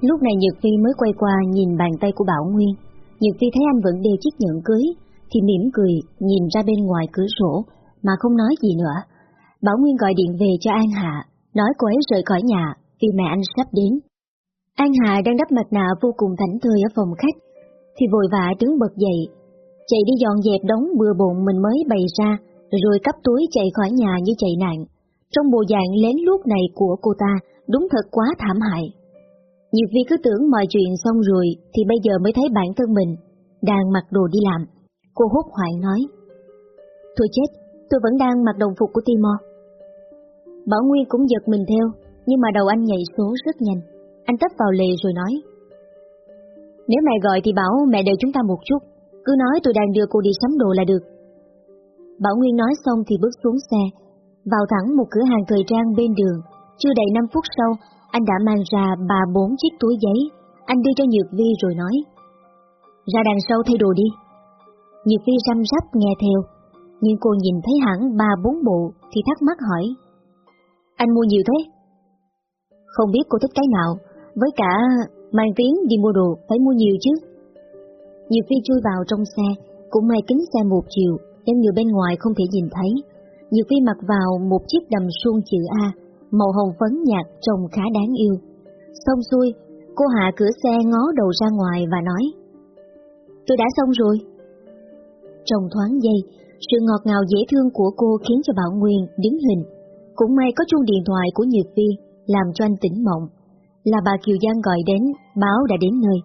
Lúc này Nhược Phi mới quay qua nhìn bàn tay của Bảo Nguyên. Nhược Phi thấy anh vẫn đeo chiếc nhẫn cưới, thì mỉm cười nhìn ra bên ngoài cửa sổ mà không nói gì nữa. Bảo Nguyên gọi điện về cho An Hạ, nói cô ấy rời khỏi nhà vì mẹ anh sắp đến. An Hạ đang đắp mặt nạ vô cùng thảnh thơi ở phòng khách, thì vội vã đứng bật dậy, chạy đi dọn dẹp đống bừa bộn mình mới bày ra, rồi cắp túi chạy khỏi nhà như chạy nạn. Trong bộ dạng lén lút này của cô ta đúng thật quá thảm hại. Nhiều vì cứ tưởng mọi chuyện xong rồi thì bây giờ mới thấy bản thân mình đang mặc đồ đi làm. Cô hốt hoảng nói. Thôi chết, tôi vẫn đang mặc đồng phục của Timor. Bảo Nguyên cũng giật mình theo, nhưng mà đầu anh nhảy số rất nhanh. Anh tấp vào lề rồi nói. Nếu mẹ gọi thì bảo mẹ đợi chúng ta một chút, cứ nói tôi đang đưa cô đi sắm đồ là được. Bảo Nguyên nói xong thì bước xuống xe, vào thẳng một cửa hàng thời trang bên đường. Chưa đầy 5 phút sau, anh đã mang ra ba bốn chiếc túi giấy. Anh đưa cho Nhược Vi rồi nói. Ra đằng sau thay đồ đi. Nhược Vi răm rắp nghe theo, nhưng cô nhìn thấy hẳn ba bốn bộ thì thắc mắc hỏi. Anh mua nhiều thế? Không biết cô thích cái nào, với cả mang tiếng đi mua đồ phải mua nhiều chứ. Nhược Vi chui vào trong xe, cũng may kính xe một chiều nên người bên ngoài không thể nhìn thấy. Nhược Vi mặc vào một chiếc đầm suông chữ A, màu hồng phấn nhạt trông khá đáng yêu. Xong xuôi, cô hạ cửa xe ngó đầu ra ngoài và nói Tôi đã xong rồi. Trong thoáng giây, sự ngọt ngào dễ thương của cô khiến cho Bảo Nguyên đứng hình. Cũng may có chuông điện thoại của Nhược Vi làm cho anh tỉnh mộng. Là bà Kiều Giang gọi đến, báo đã đến nơi.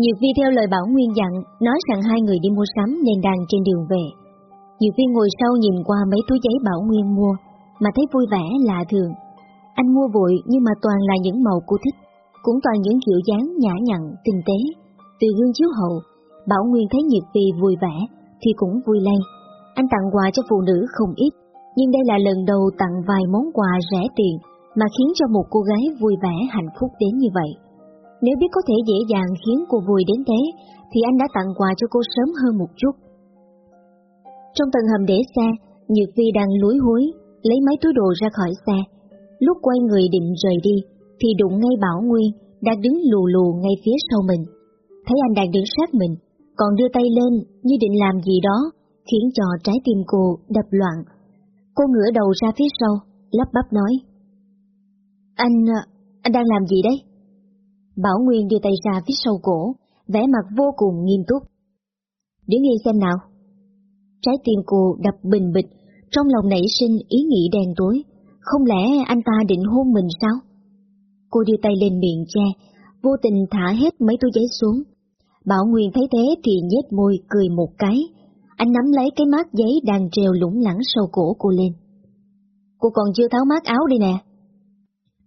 Nhược Vi theo lời Bảo Nguyên dặn, nói rằng hai người đi mua sắm nên đang trên đường về. Nhược Vi ngồi sau nhìn qua mấy túi giấy Bảo Nguyên mua, mà thấy vui vẻ lạ thường. Anh mua vội nhưng mà toàn là những màu cô thích, cũng toàn những kiểu dáng nhã nhặn, tinh tế. Từ gương chiếu hậu, Bảo Nguyên thấy Nhiệt Vi vui vẻ thì cũng vui lây. Anh tặng quà cho phụ nữ không ít, nhưng đây là lần đầu tặng vài món quà rẻ tiền mà khiến cho một cô gái vui vẻ hạnh phúc đến như vậy. Nếu biết có thể dễ dàng khiến cô vui đến thế, thì anh đã tặng quà cho cô sớm hơn một chút. Trong tầng hầm để xe, Nhược Vi đang lúi húi, lấy mấy túi đồ ra khỏi xe. Lúc quay người định rời đi, thì đụng ngay Bảo Nguyên, đang đứng lù lù ngay phía sau mình. Thấy anh đang đứng sát mình, còn đưa tay lên như định làm gì đó, khiến cho trái tim cô đập loạn. Cô ngửa đầu ra phía sau, lắp bắp nói. Anh, anh đang làm gì đấy? Bảo Nguyên đưa tay ra phía sau cổ, vẻ mặt vô cùng nghiêm túc. Đứng yên xem nào. Trái tim cô đập bình bịch, trong lòng nảy sinh ý nghĩ đen tối. Không lẽ anh ta định hôn mình sao? Cô đưa tay lên miệng che, vô tình thả hết mấy túi giấy xuống. Bảo Nguyên thấy thế thì nhếch môi cười một cái. Anh nắm lấy cái mát giấy đang treo lủng lẳng sau cổ cô lên. Cô còn chưa tháo mát áo đi nè.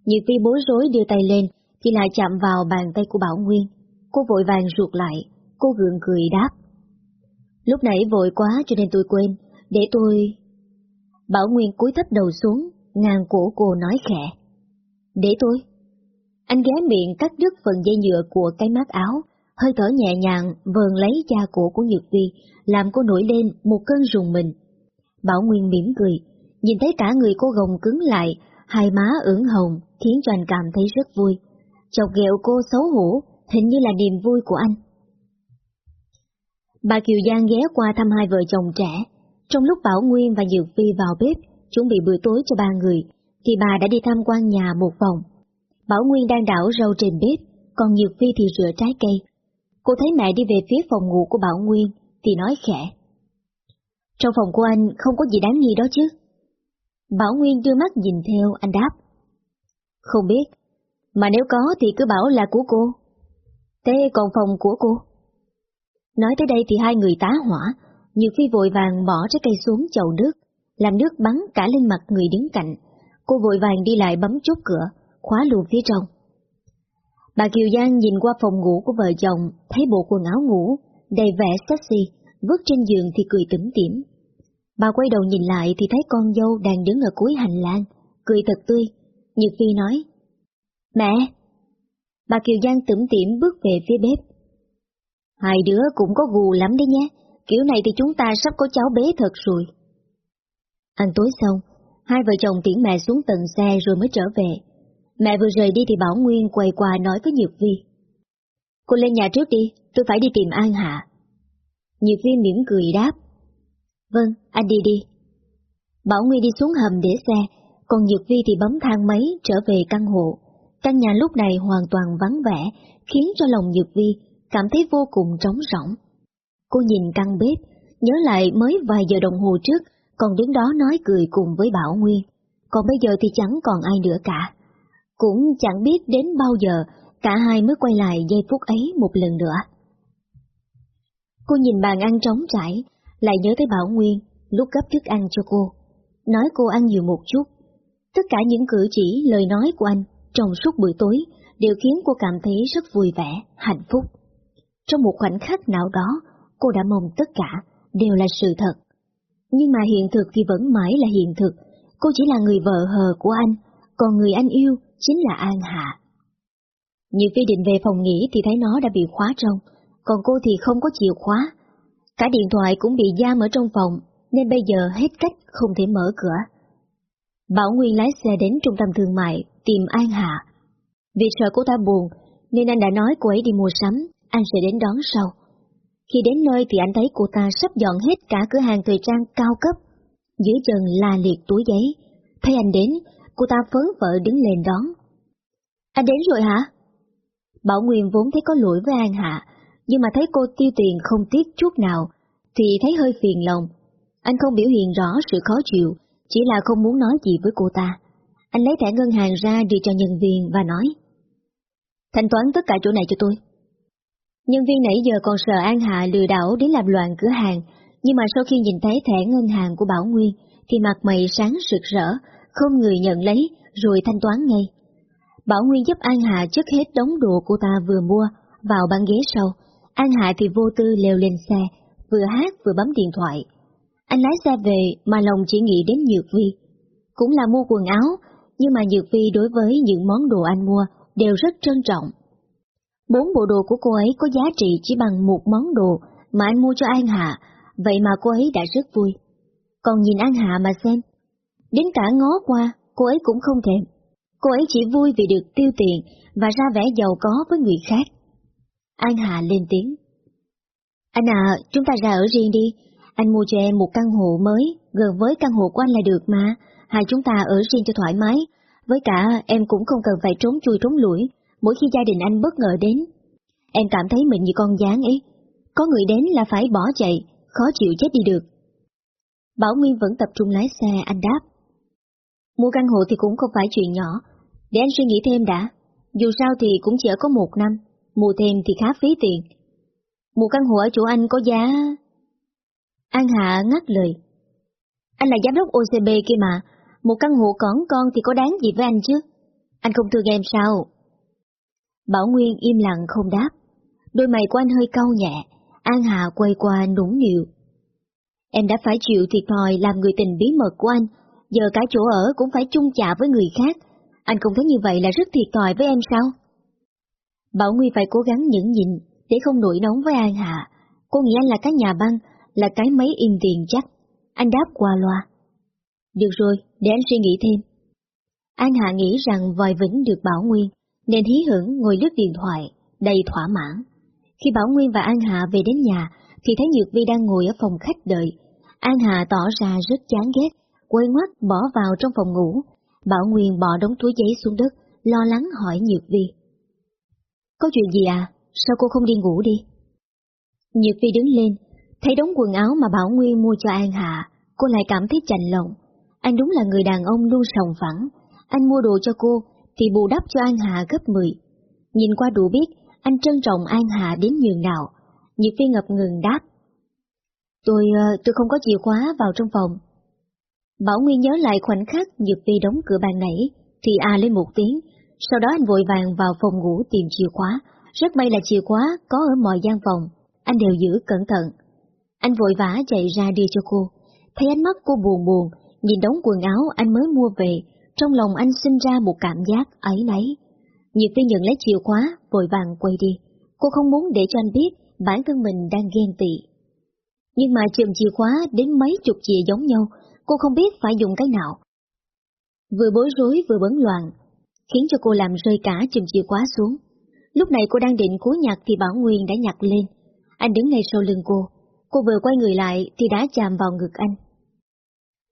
Như phi bối rối đưa tay lên, thì lại chạm vào bàn tay của Bảo Nguyên. Cô vội vàng ruột lại, cô gượng cười đáp. Lúc nãy vội quá cho nên tôi quên, để tôi... Bảo Nguyên cúi thấp đầu xuống, ngang cổ cô nói khẽ. Để tôi. Anh ghé miệng cắt đứt phần dây nhựa của cái mát áo, hơi thở nhẹ nhàng vờn lấy da cổ của Nhược Vi, làm cô nổi lên một cơn rùng mình. Bảo Nguyên mỉm cười, nhìn thấy cả người cô gồng cứng lại, hai má ửng hồng khiến cho anh cảm thấy rất vui. Chọc ghẹo cô xấu hổ, hình như là niềm vui của anh. Bà Kiều Giang ghé qua thăm hai vợ chồng trẻ. Trong lúc Bảo Nguyên và Dược Phi vào bếp, chuẩn bị bữa tối cho ba người, thì bà đã đi tham quan nhà một vòng. Bảo Nguyên đang đảo rau trên bếp, còn Dược Phi thì rửa trái cây. Cô thấy mẹ đi về phía phòng ngủ của Bảo Nguyên, thì nói khẽ. Trong phòng của anh không có gì đáng nghi đó chứ? Bảo Nguyên đưa mắt nhìn theo, anh đáp. Không biết, mà nếu có thì cứ bảo là của cô. Thế còn phòng của cô? Nói tới đây thì hai người tá hỏa, nhiều phi vội vàng bỏ trái cây xuống chậu nước, làm nước bắn cả lên mặt người đứng cạnh. Cô vội vàng đi lại bấm chốt cửa, khóa luôn phía trong. Bà Kiều Giang nhìn qua phòng ngủ của vợ chồng, thấy bộ quần áo ngủ, đầy vẻ sexy, vứt trên giường thì cười tủm tỉm. Bà quay đầu nhìn lại thì thấy con dâu đang đứng ở cuối hành lang, cười thật tươi. Nhược Phi nói, Mẹ! Bà Kiều Giang tủm tỉm bước về phía bếp. Hai đứa cũng có gù lắm đấy nhé, kiểu này thì chúng ta sắp có cháu bé thật rồi. Ăn tối xong, hai vợ chồng tiễn mẹ xuống tầng xe rồi mới trở về. Mẹ vừa rời đi thì Bảo Nguyên quay qua nói với Nhược Vi. Cô lên nhà trước đi, tôi phải đi tìm An Hạ. Nhược Vi mỉm cười đáp. Vâng, anh đi đi. Bảo Nguyên đi xuống hầm để xe, còn Nhược Vi thì bấm thang máy trở về căn hộ. Căn nhà lúc này hoàn toàn vắng vẻ, khiến cho lòng Nhược Vi cảm thấy vô cùng trống rỗng. Cô nhìn căn bếp, nhớ lại mới vài giờ đồng hồ trước, còn đứng đó nói cười cùng với Bảo Nguyên. Còn bây giờ thì chẳng còn ai nữa cả. Cũng chẳng biết đến bao giờ cả hai mới quay lại giây phút ấy một lần nữa. Cô nhìn bàn ăn trống trải, lại nhớ tới Bảo Nguyên lúc gấp thức ăn cho cô. Nói cô ăn nhiều một chút. Tất cả những cử chỉ, lời nói của anh trong suốt buổi tối đều khiến cô cảm thấy rất vui vẻ, hạnh phúc. Trong một khoảnh khắc nào đó, cô đã mong tất cả đều là sự thật. Nhưng mà hiện thực thì vẫn mãi là hiện thực, cô chỉ là người vợ hờ của anh, còn người anh yêu chính là An Hạ. Nhiều khi định về phòng nghỉ thì thấy nó đã bị khóa trong, còn cô thì không có chìa khóa. Cả điện thoại cũng bị giam ở trong phòng, nên bây giờ hết cách không thể mở cửa. Bảo Nguyên lái xe đến trung tâm thương mại tìm An Hạ. Vì sợ cô ta buồn, nên anh đã nói cô ấy đi mua sắm, anh sẽ đến đón sau. Khi đến nơi thì anh thấy cô ta sắp dọn hết cả cửa hàng thời trang cao cấp. Dưới chân là liệt túi giấy. Thấy anh đến, cô ta phấn vợ đứng lên đón. Anh đến rồi hả? Bảo Nguyên vốn thấy có lỗi với An Hạ, nhưng mà thấy cô tiêu tiền không tiếc chút nào, thì thấy hơi phiền lòng. Anh không biểu hiện rõ sự khó chịu, chỉ là không muốn nói gì với cô ta. Anh lấy thẻ ngân hàng ra đưa cho nhân viên và nói Thanh toán tất cả chỗ này cho tôi. Nhân viên nãy giờ còn sợ An Hạ lừa đảo đến làm loạn cửa hàng, nhưng mà sau khi nhìn thấy thẻ ngân hàng của Bảo Nguyên thì mặt mày sáng rực rỡ, không người nhận lấy rồi thanh toán ngay. Bảo Nguyên giúp An Hạ chất hết đống đồ cô ta vừa mua vào băng ghế sau. An Hạ thì vô tư leo lên xe, vừa hát vừa bấm điện thoại. Anh lái xe về mà lòng chỉ nghĩ đến Nhược Vi. Cũng là mua quần áo, nhưng mà Nhược Vi đối với những món đồ anh mua đều rất trân trọng. Bốn bộ đồ của cô ấy có giá trị chỉ bằng một món đồ mà anh mua cho An Hạ, vậy mà cô ấy đã rất vui. Còn nhìn An Hạ mà xem, đến cả ngó qua, cô ấy cũng không thèm. Cô ấy chỉ vui vì được tiêu tiền và ra vẻ giàu có với người khác. An Hạ lên tiếng. Anh à, chúng ta ra ở riêng đi. Anh mua cho em một căn hộ mới, gần với căn hộ của anh là được mà. Hai chúng ta ở riêng cho thoải mái. Với cả em cũng không cần phải trốn chui trốn lũi mỗi khi gia đình anh bất ngờ đến. Em cảm thấy mình như con gián ấy. Có người đến là phải bỏ chạy, khó chịu chết đi được. Bảo Nguyên vẫn tập trung lái xe, anh đáp. Mua căn hộ thì cũng không phải chuyện nhỏ, để anh suy nghĩ thêm đã. Dù sao thì cũng chỉ có một năm, mua thêm thì khá phí tiền. Mua căn hộ ở chỗ anh có giá... An Hạ ngắt lời. Anh là giám đốc OCB kia mà, một căn hộ còn con thì có đáng gì với anh chứ? Anh không thương em sao? Bảo Nguyên im lặng không đáp. Đôi mày của anh hơi cau nhẹ, An Hà quay qua nũng nịu. Em đã phải chịu thiệt thòi làm người tình bí mật của anh, giờ cả chỗ ở cũng phải chung chạ với người khác. Anh không thấy như vậy là rất thiệt thòi với em sao? Bảo Nguyên phải cố gắng nhẫn nhịn để không nổi nóng với An Hà. Cô nghĩ anh là cái nhà băng, là cái máy im tiền chắc. Anh đáp qua loa. Được rồi, để anh suy nghĩ thêm. An Hạ nghĩ rằng vòi vĩnh được Bảo Nguyên, nên hí hưởng ngồi lướt điện thoại, đầy thỏa mãn. Khi Bảo Nguyên và An Hạ về đến nhà, thì thấy Nhược Vi đang ngồi ở phòng khách đợi. An Hạ tỏ ra rất chán ghét, quay ngoắt bỏ vào trong phòng ngủ. Bảo Nguyên bỏ đống túi giấy xuống đất, lo lắng hỏi Nhược Vi. Có chuyện gì à? Sao cô không đi ngủ đi? Nhược Vi đứng lên, thấy đống quần áo mà Bảo Nguyên mua cho An Hạ, cô lại cảm thấy chạnh lòng. Anh đúng là người đàn ông luôn sòng phẳng. Anh mua đồ cho cô, thì bù đắp cho An Hạ gấp 10. Nhìn qua đủ biết, anh trân trọng An Hạ đến nhường nào. Nhiệt Phi ngập ngừng đáp. Tôi, ờ, tôi không có chìa khóa vào trong phòng. Bảo Nguyên nhớ lại khoảnh khắc Nhược Phi đóng cửa bàn nãy, thì à lên một tiếng, sau đó anh vội vàng vào phòng ngủ tìm chìa khóa. Rất may là chìa khóa có ở mọi gian phòng, anh đều giữ cẩn thận. Anh vội vã chạy ra đưa cho cô, thấy ánh mắt cô buồn buồn, nhìn đống quần áo anh mới mua về, trong lòng anh sinh ra một cảm giác ấy nấy. Nhiệt Phi nhận lấy chìa khóa, vội vàng quay đi. Cô không muốn để cho anh biết bản thân mình đang ghen tị. Nhưng mà chùm chìa khóa đến mấy chục chìa giống nhau, cô không biết phải dùng cái nào. Vừa bối rối vừa bấn loạn, khiến cho cô làm rơi cả chùm chìa khóa xuống. Lúc này cô đang định cúi nhặt thì Bảo Nguyên đã nhặt lên. Anh đứng ngay sau lưng cô. Cô vừa quay người lại thì đã chạm vào ngực anh.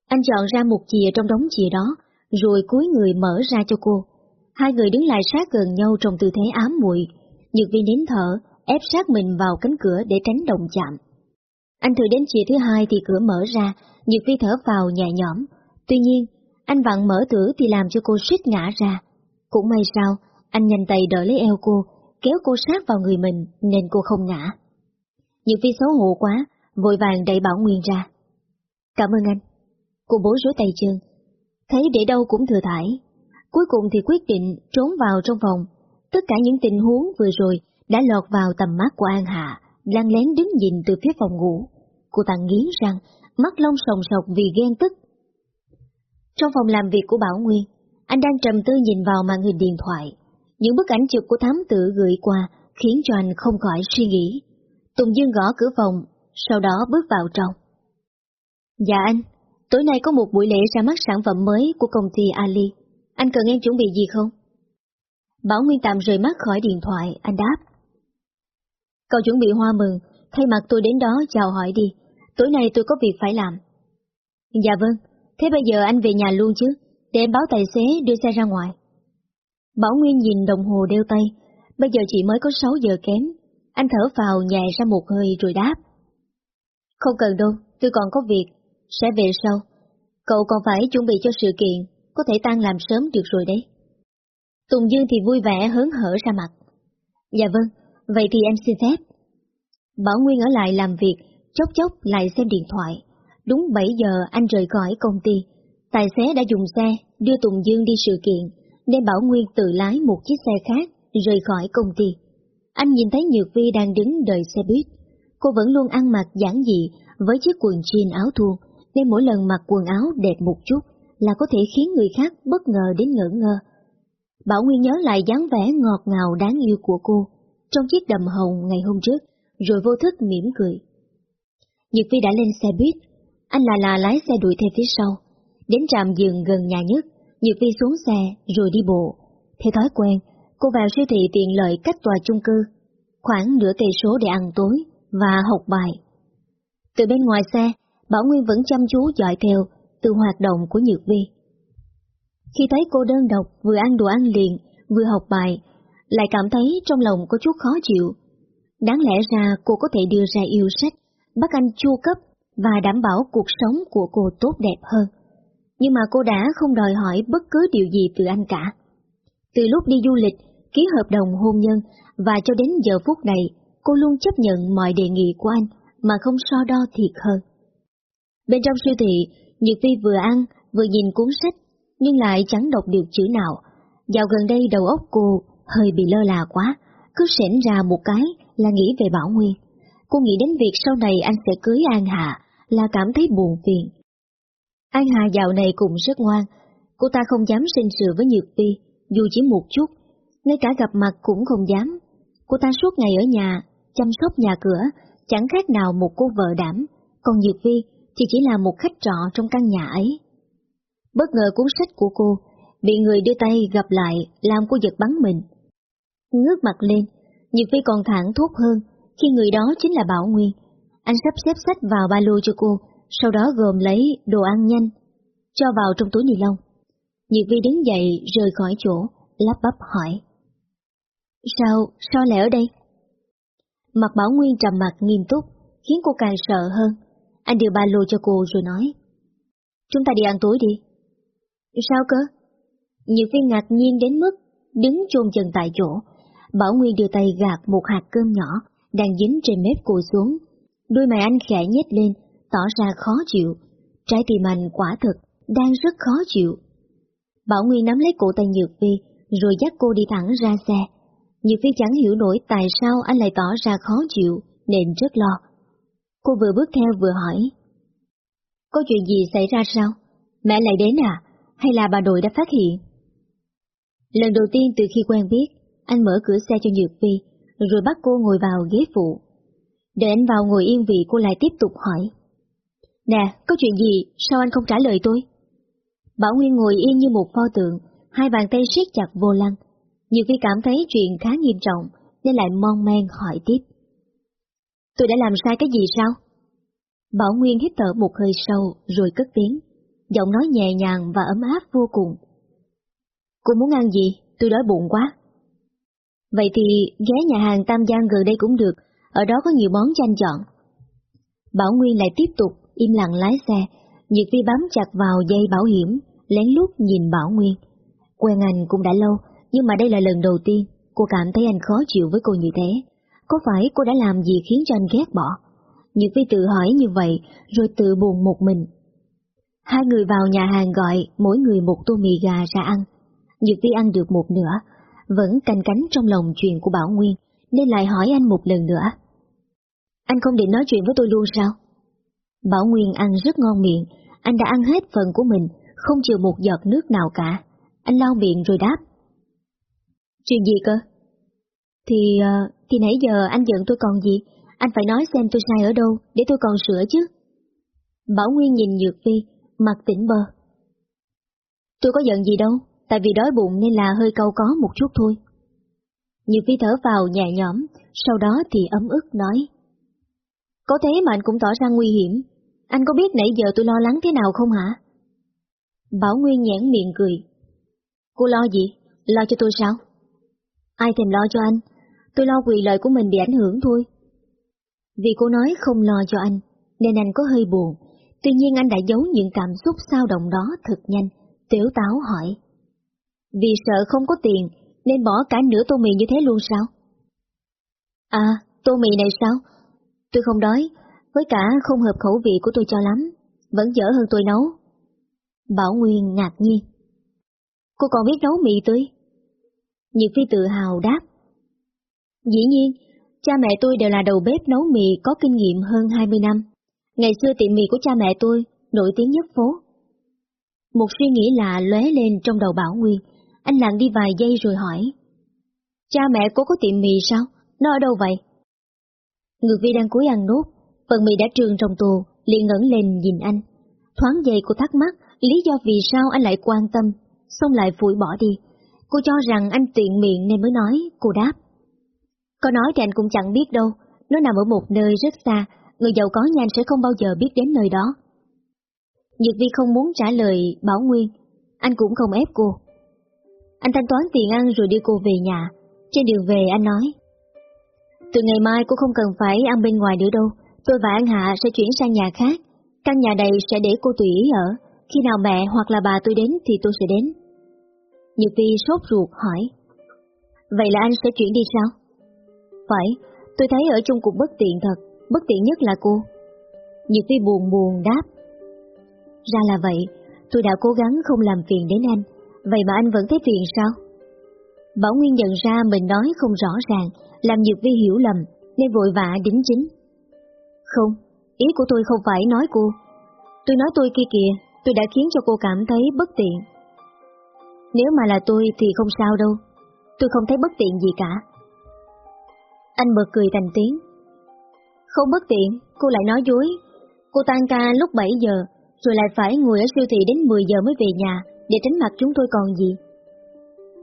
Anh chọn ra một chìa trong đống chìa đó, rồi cúi người mở ra cho cô. Hai người đứng lại sát gần nhau trong tư thế ám muội. Nhược vi nín thở, ép sát mình vào cánh cửa để tránh động chạm. Anh thử đến chìa thứ hai thì cửa mở ra, Nhược vi thở vào nhẹ nhõm. Tuy nhiên, anh vặn mở cửa thì làm cho cô suýt ngã ra. Cũng may sao, anh nhanh tay đỡ lấy eo cô, kéo cô sát vào người mình nên cô không ngã. Nhược vi xấu hổ quá, vội vàng đẩy Bảo Nguyên ra. Cảm ơn anh. Cô bố rối tay chân. Thấy để đâu cũng thừa thải. Cuối cùng thì quyết định trốn vào trong phòng. Tất cả những tình huống vừa rồi đã lọt vào tầm mắt của An Hạ, lăng lén đứng nhìn từ phía phòng ngủ. Cô ta nghiến răng, mắt lông sòng sọc vì ghen tức. Trong phòng làm việc của Bảo Nguyên, anh đang trầm tư nhìn vào màn hình điện thoại. Những bức ảnh chụp của thám tử gửi qua khiến cho anh không khỏi suy nghĩ. Tùng Dương gõ cửa phòng, sau đó bước vào trong. Dạ anh, tối nay có một buổi lễ ra mắt sản phẩm mới của công ty Ali. Anh cần em chuẩn bị gì không? Bảo Nguyên tạm rời mắt khỏi điện thoại, anh đáp. Cậu chuẩn bị hoa mừng, thay mặt tôi đến đó chào hỏi đi. Tối nay tôi có việc phải làm. Dạ vâng, thế bây giờ anh về nhà luôn chứ, để em báo tài xế đưa xe ra ngoài. Bảo Nguyên nhìn đồng hồ đeo tay, bây giờ chỉ mới có 6 giờ kém. Anh thở vào nhẹ ra một hơi rồi đáp. Không cần đâu, tôi còn có việc, sẽ về sau. Cậu còn phải chuẩn bị cho sự kiện, có thể tan làm sớm được rồi đấy. Tùng Dương thì vui vẻ hớn hở ra mặt. Dạ vâng, vậy thì em xin phép. Bảo Nguyên ở lại làm việc, chốc chốc lại xem điện thoại. Đúng 7 giờ anh rời khỏi công ty. Tài xế đã dùng xe đưa Tùng Dương đi sự kiện, nên Bảo Nguyên tự lái một chiếc xe khác rời khỏi công ty. Anh nhìn thấy Nhược Vi đang đứng đợi xe buýt. Cô vẫn luôn ăn mặc giản dị với chiếc quần jean áo thun, nên mỗi lần mặc quần áo đẹp một chút là có thể khiến người khác bất ngờ đến ngỡ ngơ. Bảo Nguyên nhớ lại dáng vẻ ngọt ngào đáng yêu của cô trong chiếc đầm hồng ngày hôm trước, rồi vô thức mỉm cười. Nhật Vi đã lên xe buýt, anh là là lái xe đuổi theo phía sau. Đến trạm dừng gần nhà nhất, Nhật Vi xuống xe rồi đi bộ. Theo thói quen, cô vào siêu thị tiện lợi cách tòa chung cư, khoảng nửa cây số để ăn tối và học bài. Từ bên ngoài xe, Bảo Nguyên vẫn chăm chú dõi theo từ hoạt động của Nhược Vi. Khi thấy cô đơn độc vừa ăn đồ ăn liền, vừa học bài, lại cảm thấy trong lòng có chút khó chịu. Đáng lẽ ra cô có thể đưa ra yêu sách, bắt anh chu cấp và đảm bảo cuộc sống của cô tốt đẹp hơn. Nhưng mà cô đã không đòi hỏi bất cứ điều gì từ anh cả. Từ lúc đi du lịch, ký hợp đồng hôn nhân và cho đến giờ phút này, cô luôn chấp nhận mọi đề nghị của anh mà không so đo thiệt hơn. Bên trong siêu thị, Nhược phi vừa ăn, vừa nhìn cuốn sách, nhưng lại chẳng đọc được chữ nào. Dạo gần đây đầu óc cô hơi bị lơ là quá, cứ sển ra một cái là nghĩ về Bảo Nguyên. Cô nghĩ đến việc sau này anh sẽ cưới An Hà là cảm thấy buồn phiền. An Hà dạo này cũng rất ngoan, cô ta không dám sinh sự với Nhược phi dù chỉ một chút, ngay cả gặp mặt cũng không dám. Cô ta suốt ngày ở nhà, chăm sóc nhà cửa, chẳng khác nào một cô vợ đảm, còn Nhược phi thì chỉ là một khách trọ trong căn nhà ấy. Bất ngờ cuốn sách của cô bị người đưa tay gặp lại làm cô giật bắn mình. Ngước mặt lên, Nhược Vi còn thẳng thốt hơn khi người đó chính là Bảo Nguyên. Anh sắp xếp sách vào ba lô cho cô, sau đó gồm lấy đồ ăn nhanh, cho vào trong túi ni lông. Nhược Vi đứng dậy rời khỏi chỗ, lắp bắp hỏi. Sao, sao lại ở đây? Mặt Bảo Nguyên trầm mặt nghiêm túc, khiến cô càng sợ hơn. Anh đưa ba lô cho cô rồi nói. Chúng ta đi ăn tối đi. Sao cơ? Nhiều viên ngạc nhiên đến mức đứng chôn chân tại chỗ. Bảo Nguyên đưa tay gạt một hạt cơm nhỏ đang dính trên mép cô xuống. Đôi mày anh khẽ nhếch lên, tỏ ra khó chịu. Trái tim anh quả thực đang rất khó chịu. Bảo Nguyên nắm lấy cổ tay Nhược Vi, rồi dắt cô đi thẳng ra xe. Nhược Vi chẳng hiểu nổi tại sao anh lại tỏ ra khó chịu, nên rất lo. Cô vừa bước theo vừa hỏi. Có chuyện gì xảy ra sao? Mẹ lại đến à? Hay là bà đội đã phát hiện? Lần đầu tiên từ khi quen biết, anh mở cửa xe cho Nhược Vi, rồi bắt cô ngồi vào ghế phụ. Để anh vào ngồi yên vị cô lại tiếp tục hỏi. Nè, có chuyện gì, sao anh không trả lời tôi? Bảo Nguyên ngồi yên như một pho tượng, hai bàn tay siết chặt vô lăng. Nhược Vi cảm thấy chuyện khá nghiêm trọng, nên lại mon men hỏi tiếp. Tôi đã làm sai cái gì sao? Bảo Nguyên hít thở một hơi sâu rồi cất tiếng, giọng nói nhẹ nhàng và ấm áp vô cùng. Cô muốn ăn gì? Tôi đói bụng quá. Vậy thì ghé nhà hàng Tam Giang gần đây cũng được, ở đó có nhiều món cho anh chọn. Bảo Nguyên lại tiếp tục im lặng lái xe, Nhược Vi bám chặt vào dây bảo hiểm, lén lút nhìn Bảo Nguyên. Quen anh cũng đã lâu, nhưng mà đây là lần đầu tiên cô cảm thấy anh khó chịu với cô như thế. Có phải cô đã làm gì khiến cho anh ghét bỏ? Nhược Vi tự hỏi như vậy, rồi tự buồn một mình. Hai người vào nhà hàng gọi mỗi người một tô mì gà ra ăn. Nhược Vi ăn được một nửa, vẫn canh cánh trong lòng chuyện của Bảo Nguyên, nên lại hỏi anh một lần nữa. Anh không định nói chuyện với tôi luôn sao? Bảo Nguyên ăn rất ngon miệng, anh đã ăn hết phần của mình, không chừa một giọt nước nào cả. Anh lau miệng rồi đáp. Chuyện gì cơ? Thì, ờ, thì nãy giờ anh giận tôi còn gì? Anh phải nói xem tôi sai ở đâu, để tôi còn sửa chứ. Bảo Nguyên nhìn Nhược Vi, mặt tỉnh bơ. Tôi có giận gì đâu, tại vì đói bụng nên là hơi câu có một chút thôi. Nhược Vi thở vào nhẹ nhõm, sau đó thì ấm ức nói. Có thế mà anh cũng tỏ ra nguy hiểm, anh có biết nãy giờ tôi lo lắng thế nào không hả? Bảo Nguyên nhãn miệng cười. Cô lo gì? Lo cho tôi sao? Ai thèm lo cho anh? Tôi lo quyền lợi của mình bị ảnh hưởng thôi. Vì cô nói không lo cho anh, nên anh có hơi buồn. Tuy nhiên anh đã giấu những cảm xúc sao động đó thật nhanh, tiểu táo hỏi. Vì sợ không có tiền, nên bỏ cả nửa tô mì như thế luôn sao? À, tô mì này sao? Tôi không đói, với cả không hợp khẩu vị của tôi cho lắm, vẫn dở hơn tôi nấu. Bảo Nguyên ngạc nhiên. Cô còn biết nấu mì tươi? Nhiệt Phi tự hào đáp. Dĩ nhiên, cha mẹ tôi đều là đầu bếp nấu mì có kinh nghiệm hơn 20 năm. Ngày xưa tiệm mì của cha mẹ tôi nổi tiếng nhất phố. Một suy nghĩ lạ lóe lên trong đầu Bảo Nguyên, anh lặng đi vài giây rồi hỏi. Cha mẹ cô có tiệm mì sao? Nó ở đâu vậy? Ngược vi đang cúi ăn nốt, phần mì đã trường trong tù, liền ngẩng lên nhìn anh. Thoáng giây cô thắc mắc lý do vì sao anh lại quan tâm, xong lại phủi bỏ đi. Cô cho rằng anh tiện miệng nên mới nói, cô đáp. Có nói thì anh cũng chẳng biết đâu, nó nằm ở một nơi rất xa, người giàu có nhanh sẽ không bao giờ biết đến nơi đó. Nhược Vi không muốn trả lời Bảo Nguyên, anh cũng không ép cô. Anh thanh toán tiền ăn rồi đưa cô về nhà, trên đường về anh nói. Từ ngày mai cô không cần phải ăn bên ngoài nữa đâu, tôi và anh Hạ sẽ chuyển sang nhà khác, căn nhà này sẽ để cô tùy ý ở, khi nào mẹ hoặc là bà tôi đến thì tôi sẽ đến. Nhược Vi sốt ruột hỏi. Vậy là anh sẽ chuyển đi sao? Phải, tôi thấy ở chung cũng bất tiện thật, bất tiện nhất là cô. Nhược Vi buồn buồn đáp. Ra là vậy, tôi đã cố gắng không làm phiền đến anh, vậy mà anh vẫn thấy phiền sao? Bảo Nguyên nhận ra mình nói không rõ ràng, làm Nhược Vi hiểu lầm, nên vội vã đính chính. Không, ý của tôi không phải nói cô. Tôi nói tôi kia kìa, tôi đã khiến cho cô cảm thấy bất tiện. Nếu mà là tôi thì không sao đâu, tôi không thấy bất tiện gì cả. Anh bật cười thành tiếng. Không bất tiện, cô lại nói dối. Cô tan ca lúc 7 giờ, rồi lại phải ngồi ở siêu thị đến 10 giờ mới về nhà, để tránh mặt chúng tôi còn gì.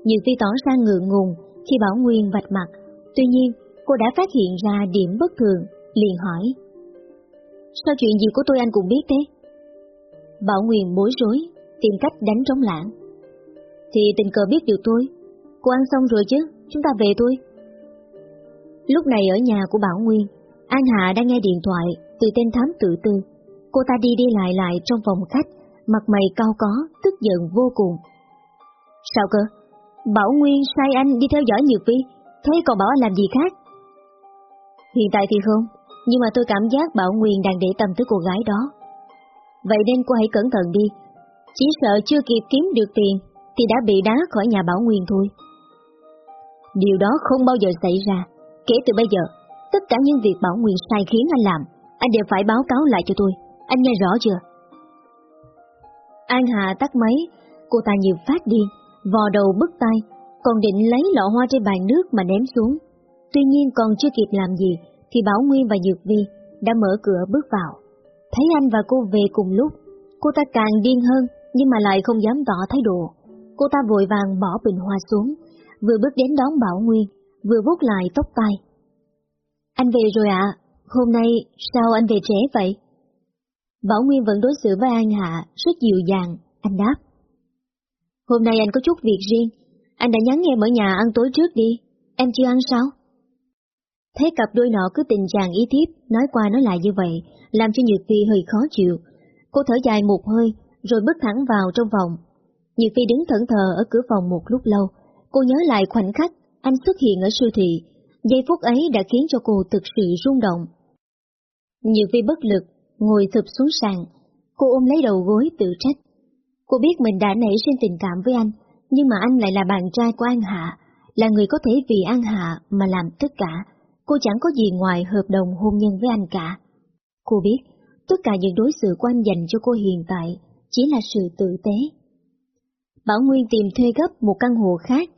Nhiều phi tỏ ra ngượng ngùng khi Bảo Nguyên vạch mặt, tuy nhiên cô đã phát hiện ra điểm bất thường, liền hỏi. Sao chuyện gì của tôi anh cũng biết thế? Bảo Nguyên bối rối, tìm cách đánh trống lãng. Thì tình cờ biết được tôi. Cô ăn xong rồi chứ, chúng ta về thôi. Lúc này ở nhà của Bảo Nguyên, An Hạ đang nghe điện thoại từ tên thám tự tư. Cô ta đi đi lại lại trong phòng khách, mặt mày cao có, tức giận vô cùng. Sao cơ? Bảo Nguyên sai anh đi theo dõi Nhược Vi, thế còn bảo anh làm gì khác? Hiện tại thì không, nhưng mà tôi cảm giác Bảo Nguyên đang để tâm tới cô gái đó. Vậy nên cô hãy cẩn thận đi, chỉ sợ chưa kịp kiếm được tiền thì đã bị đá khỏi nhà Bảo Nguyên thôi. Điều đó không bao giờ xảy ra, kể từ bây giờ, tất cả những việc Bảo Nguyên sai khiến anh làm, anh đều phải báo cáo lại cho tôi, anh nghe rõ chưa? An Hà tắt máy, cô ta như phát điên, vò đầu bứt tay, còn định lấy lọ hoa trên bàn nước mà ném xuống. Tuy nhiên còn chưa kịp làm gì, thì Bảo Nguyên và Dược Vi đã mở cửa bước vào. Thấy anh và cô về cùng lúc, cô ta càng điên hơn, nhưng mà lại không dám tỏ thái độ. Cô ta vội vàng bỏ bình hoa xuống, vừa bước đến đón Bảo Nguyên, vừa vuốt lại tóc tai. Anh về rồi ạ, hôm nay sao anh về trễ vậy? Bảo Nguyên vẫn đối xử với An Hạ rất dịu dàng, anh đáp. Hôm nay anh có chút việc riêng, anh đã nhắn em ở nhà ăn tối trước đi, em chưa ăn sao? Thấy cặp đôi nọ cứ tình trạng ý thiếp, nói qua nói lại như vậy, làm cho Nhược Phi hơi khó chịu. Cô thở dài một hơi, rồi bước thẳng vào trong phòng. Nhược Phi đứng thẫn thờ ở cửa phòng một lúc lâu, cô nhớ lại khoảnh khắc anh xuất hiện ở siêu thị, giây phút ấy đã khiến cho cô thực sự rung động. Nhiều vi bất lực, ngồi thụp xuống sàn, cô ôm lấy đầu gối tự trách. Cô biết mình đã nảy sinh tình cảm với anh, nhưng mà anh lại là bạn trai của An Hạ, là người có thể vì An Hạ mà làm tất cả. Cô chẳng có gì ngoài hợp đồng hôn nhân với anh cả. Cô biết, tất cả những đối xử của anh dành cho cô hiện tại chỉ là sự tử tế. Bảo Nguyên tìm thuê gấp một căn hộ khác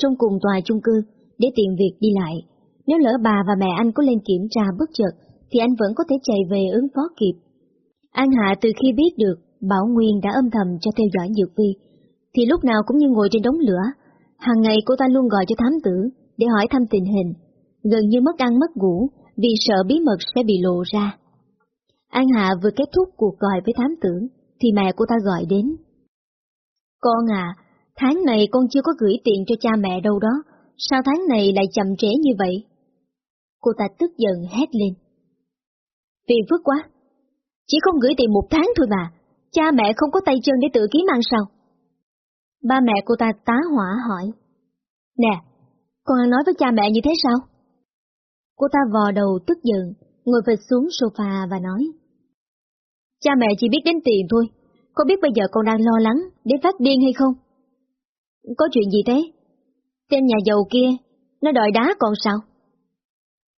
trong cùng tòa chung cư để tiện việc đi lại. Nếu lỡ bà và mẹ anh có lên kiểm tra bất chợt thì anh vẫn có thể chạy về ứng phó kịp. An Hạ từ khi biết được Bảo Nguyên đã âm thầm cho theo dõi Dược Vi, thì lúc nào cũng như ngồi trên đống lửa. Hàng ngày cô ta luôn gọi cho thám tử để hỏi thăm tình hình, gần như mất ăn mất ngủ vì sợ bí mật sẽ bị lộ ra. An Hạ vừa kết thúc cuộc gọi với thám tử, thì mẹ cô ta gọi đến. Con à, tháng này con chưa có gửi tiền cho cha mẹ đâu đó, sao tháng này lại chậm trễ như vậy? Cô ta tức giận hét lên. Phiền phức quá, chỉ không gửi tiền một tháng thôi mà, cha mẹ không có tay chân để tự kiếm ăn sao? Ba mẹ cô ta tá hỏa hỏi. Nè, con ăn nói với cha mẹ như thế sao? Cô ta vò đầu tức giận, ngồi phịch xuống sofa và nói. Cha mẹ chỉ biết đến tiền thôi, có biết bây giờ con đang lo lắng để phát điên hay không? Có chuyện gì thế? Tên nhà giàu kia, nó đòi đá còn sao?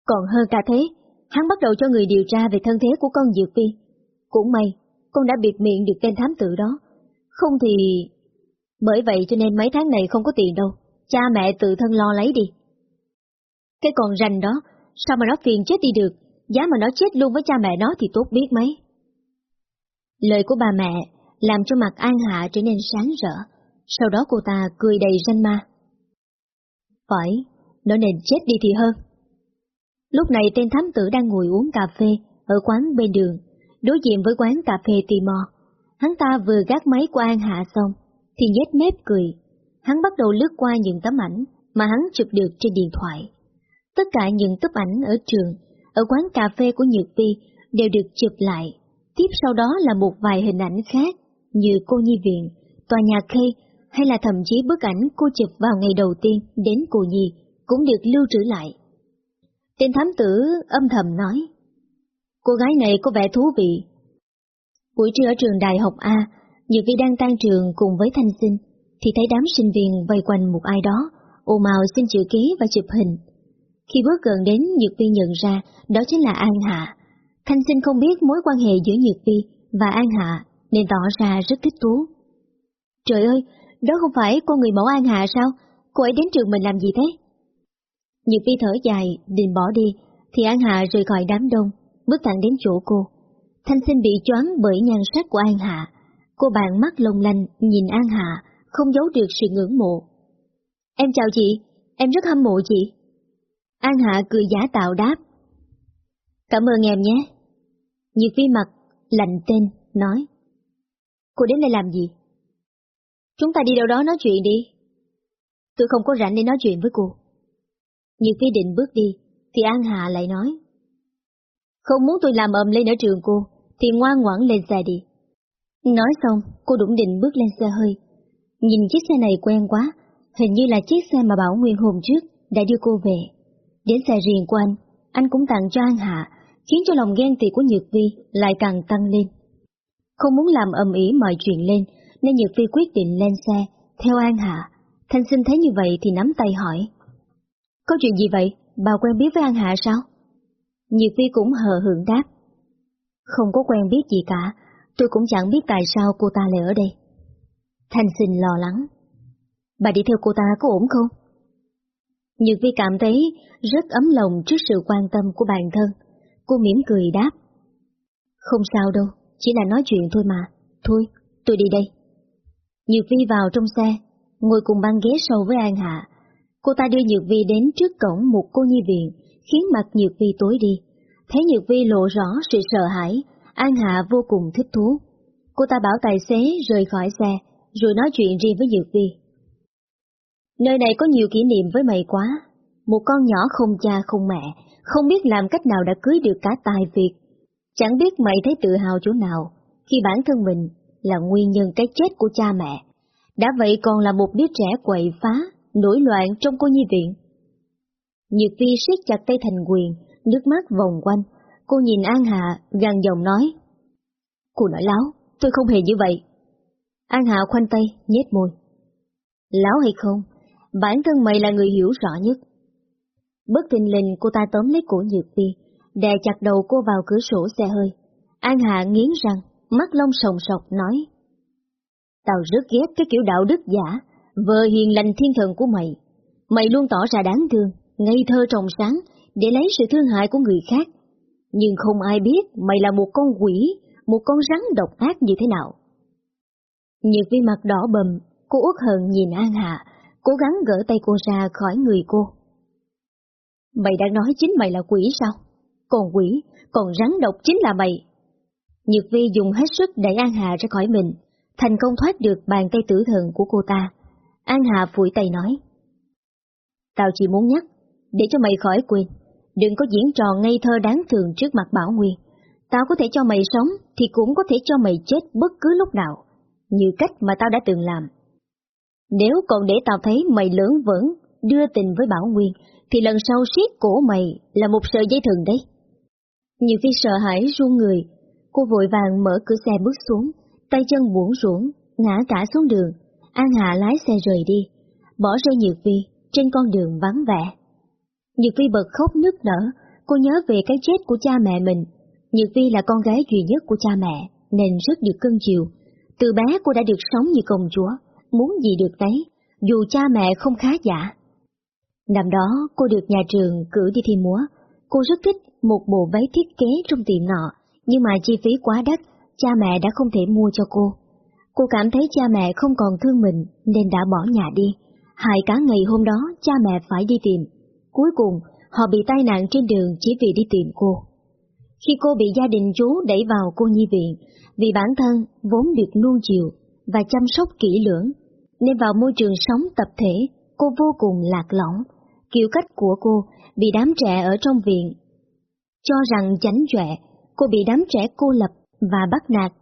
Còn hơn cả thế, hắn bắt đầu cho người điều tra về thân thế của con Diệp Phi. Cũng may, con đã biệt miệng được tên thám tử đó. Không thì... Bởi vậy cho nên mấy tháng này không có tiền đâu, cha mẹ tự thân lo lấy đi. Cái con rành đó, sao mà nó phiền chết đi được, giá mà nó chết luôn với cha mẹ nó thì tốt biết mấy. Lời của bà mẹ làm cho mặt An Hạ trở nên sáng rỡ, sau đó cô ta cười đầy danh ma. Phải, nó nên chết đi thì hơn. Lúc này tên thám tử đang ngồi uống cà phê ở quán bên đường, đối diện với quán cà phê Timor. Hắn ta vừa gác máy của An Hạ xong, thì nhếch mép cười. Hắn bắt đầu lướt qua những tấm ảnh mà hắn chụp được trên điện thoại. Tất cả những tấm ảnh ở trường, ở quán cà phê của Nhược Vi đều được chụp lại. Tiếp sau đó là một vài hình ảnh khác như cô nhi viện, tòa nhà Kay hay là thậm chí bức ảnh cô chụp vào ngày đầu tiên đến cô nhi cũng được lưu trữ lại. Tên thám tử âm thầm nói, cô gái này có vẻ thú vị. Buổi trưa ở trường đại học A, Nhược Vi đang tan trường cùng với thanh sinh, thì thấy đám sinh viên vây quanh một ai đó, ô màu xin chữ ký và chụp hình. Khi bước gần đến, Nhược Vi nhận ra đó chính là An Hạ. Thanh sinh không biết mối quan hệ giữa Nhược Vi và An Hạ nên tỏ ra rất thích thú. Trời ơi, đó không phải cô người mẫu An Hạ sao? Cô ấy đến trường mình làm gì thế? Nhược Vi thở dài, định bỏ đi, thì An Hạ rời khỏi đám đông, bước thẳng đến chỗ cô. Thanh sinh bị choáng bởi nhan sắc của An Hạ. Cô bạn mắt lông lanh nhìn An Hạ, không giấu được sự ngưỡng mộ. Em chào chị, em rất hâm mộ chị. An Hạ cười giả tạo đáp. Cảm ơn em nhé. Nhược Vi mặt, lạnh tên, nói. Cô đến đây làm gì? Chúng ta đi đâu đó nói chuyện đi. Tôi không có rảnh để nói chuyện với cô. Như khi định bước đi, thì An Hạ lại nói. Không muốn tôi làm ầm lên ở trường cô, thì ngoan ngoãn lên xe đi. Nói xong, cô đụng định bước lên xe hơi. Nhìn chiếc xe này quen quá, hình như là chiếc xe mà Bảo Nguyên hôm trước đã đưa cô về. Đến xe riêng của anh, anh cũng tặng cho An Hạ, khiến cho lòng ghen tị của Nhược Vi lại càng tăng lên. Không muốn làm ầm ĩ mọi chuyện lên, nên Nhược Phi quyết định lên xe, theo An Hạ. Thanh sinh thấy như vậy thì nắm tay hỏi. Có chuyện gì vậy? Bà quen biết với An Hạ sao? Nhược Phi cũng hờ hưởng đáp. Không có quen biết gì cả, tôi cũng chẳng biết tại sao cô ta lại ở đây. Thanh sinh lo lắng. Bà đi theo cô ta có ổn không? Nhược Vi cảm thấy rất ấm lòng trước sự quan tâm của bản thân. Cô mỉm cười đáp. Không sao đâu, chỉ là nói chuyện thôi mà. Thôi, tôi đi đây. Nhược Vi vào trong xe, ngồi cùng băng ghế sâu với An Hạ. Cô ta đưa Nhược Vi đến trước cổng một cô nhi viện, khiến mặt Nhược Vi tối đi. Thấy Nhược Vi lộ rõ sự sợ hãi, An Hạ vô cùng thích thú. Cô ta bảo tài xế rời khỏi xe, rồi nói chuyện riêng với Nhược Vi. Nơi này có nhiều kỷ niệm với mày quá. Một con nhỏ không cha không mẹ, không biết làm cách nào đã cưới được cả tài Việt. Chẳng biết mày thấy tự hào chỗ nào, khi bản thân mình là nguyên nhân cái chết của cha mẹ. Đã vậy còn là một đứa trẻ quậy phá, nổi loạn trong cô nhi viện. Nhược Vi siết chặt tay thành quyền, nước mắt vòng quanh. Cô nhìn An Hạ, gằn giọng nói. Cô nói láo, tôi không hề như vậy. An Hạ khoanh tay, nhét môi. Láo hay không, bản thân mày là người hiểu rõ nhất. Bất tình lình cô ta tóm lấy cổ Nhược Vi, đè chặt đầu cô vào cửa sổ xe hơi. An Hạ nghiến răng, mắt lông sồng sọc nói. Tao rất ghét cái kiểu đạo đức giả, vợ hiền lành thiên thần của mày. Mày luôn tỏ ra đáng thương, ngây thơ trong sáng, để lấy sự thương hại của người khác. Nhưng không ai biết mày là một con quỷ, một con rắn độc ác như thế nào. Nhược vi mặt đỏ bầm, cô út hận nhìn An Hạ, cố gắng gỡ tay cô ra khỏi người cô. Mày đang nói chính mày là quỷ sao? Còn quỷ, còn rắn độc chính là mày. Nhược vi dùng hết sức đẩy An Hà ra khỏi mình, thành công thoát được bàn tay tử thần của cô ta. An Hà phủi tay nói. Tao chỉ muốn nhắc, để cho mày khỏi quên, đừng có diễn trò ngây thơ đáng thường trước mặt Bảo Nguyên. Tao có thể cho mày sống, thì cũng có thể cho mày chết bất cứ lúc nào, như cách mà tao đã từng làm. Nếu còn để tao thấy mày lớn vẫn đưa tình với Bảo Nguyên, thì lần sau siết cổ mày là một sợi dây thừng đấy. Nhiều Vi sợ hãi run người, cô vội vàng mở cửa xe bước xuống, tay chân buông ruộng, ngã cả xuống đường. An Hạ lái xe rời đi, bỏ rơi Nhược Vi trên con đường vắng vẻ. Nhược Vi bật khóc nức nở, cô nhớ về cái chết của cha mẹ mình. Nhược Vi là con gái duy nhất của cha mẹ, nên rất được cưng chiều. Từ bé cô đã được sống như công chúa, muốn gì được đấy, dù cha mẹ không khá giả. Năm đó cô được nhà trường cử đi thi múa, cô rất thích một bộ váy thiết kế trong tiệm nọ, nhưng mà chi phí quá đắt, cha mẹ đã không thể mua cho cô. Cô cảm thấy cha mẹ không còn thương mình nên đã bỏ nhà đi. Hại cả ngày hôm đó cha mẹ phải đi tìm. Cuối cùng họ bị tai nạn trên đường chỉ vì đi tìm cô. Khi cô bị gia đình chú đẩy vào cô nhi viện, vì bản thân vốn được nuông chiều và chăm sóc kỹ lưỡng, nên vào môi trường sống tập thể, cô vô cùng lạc lõng. Kiểu cách của cô bị đám trẻ ở trong viện cho rằng chánh chọe, cô bị đám trẻ cô lập và bắt nạt.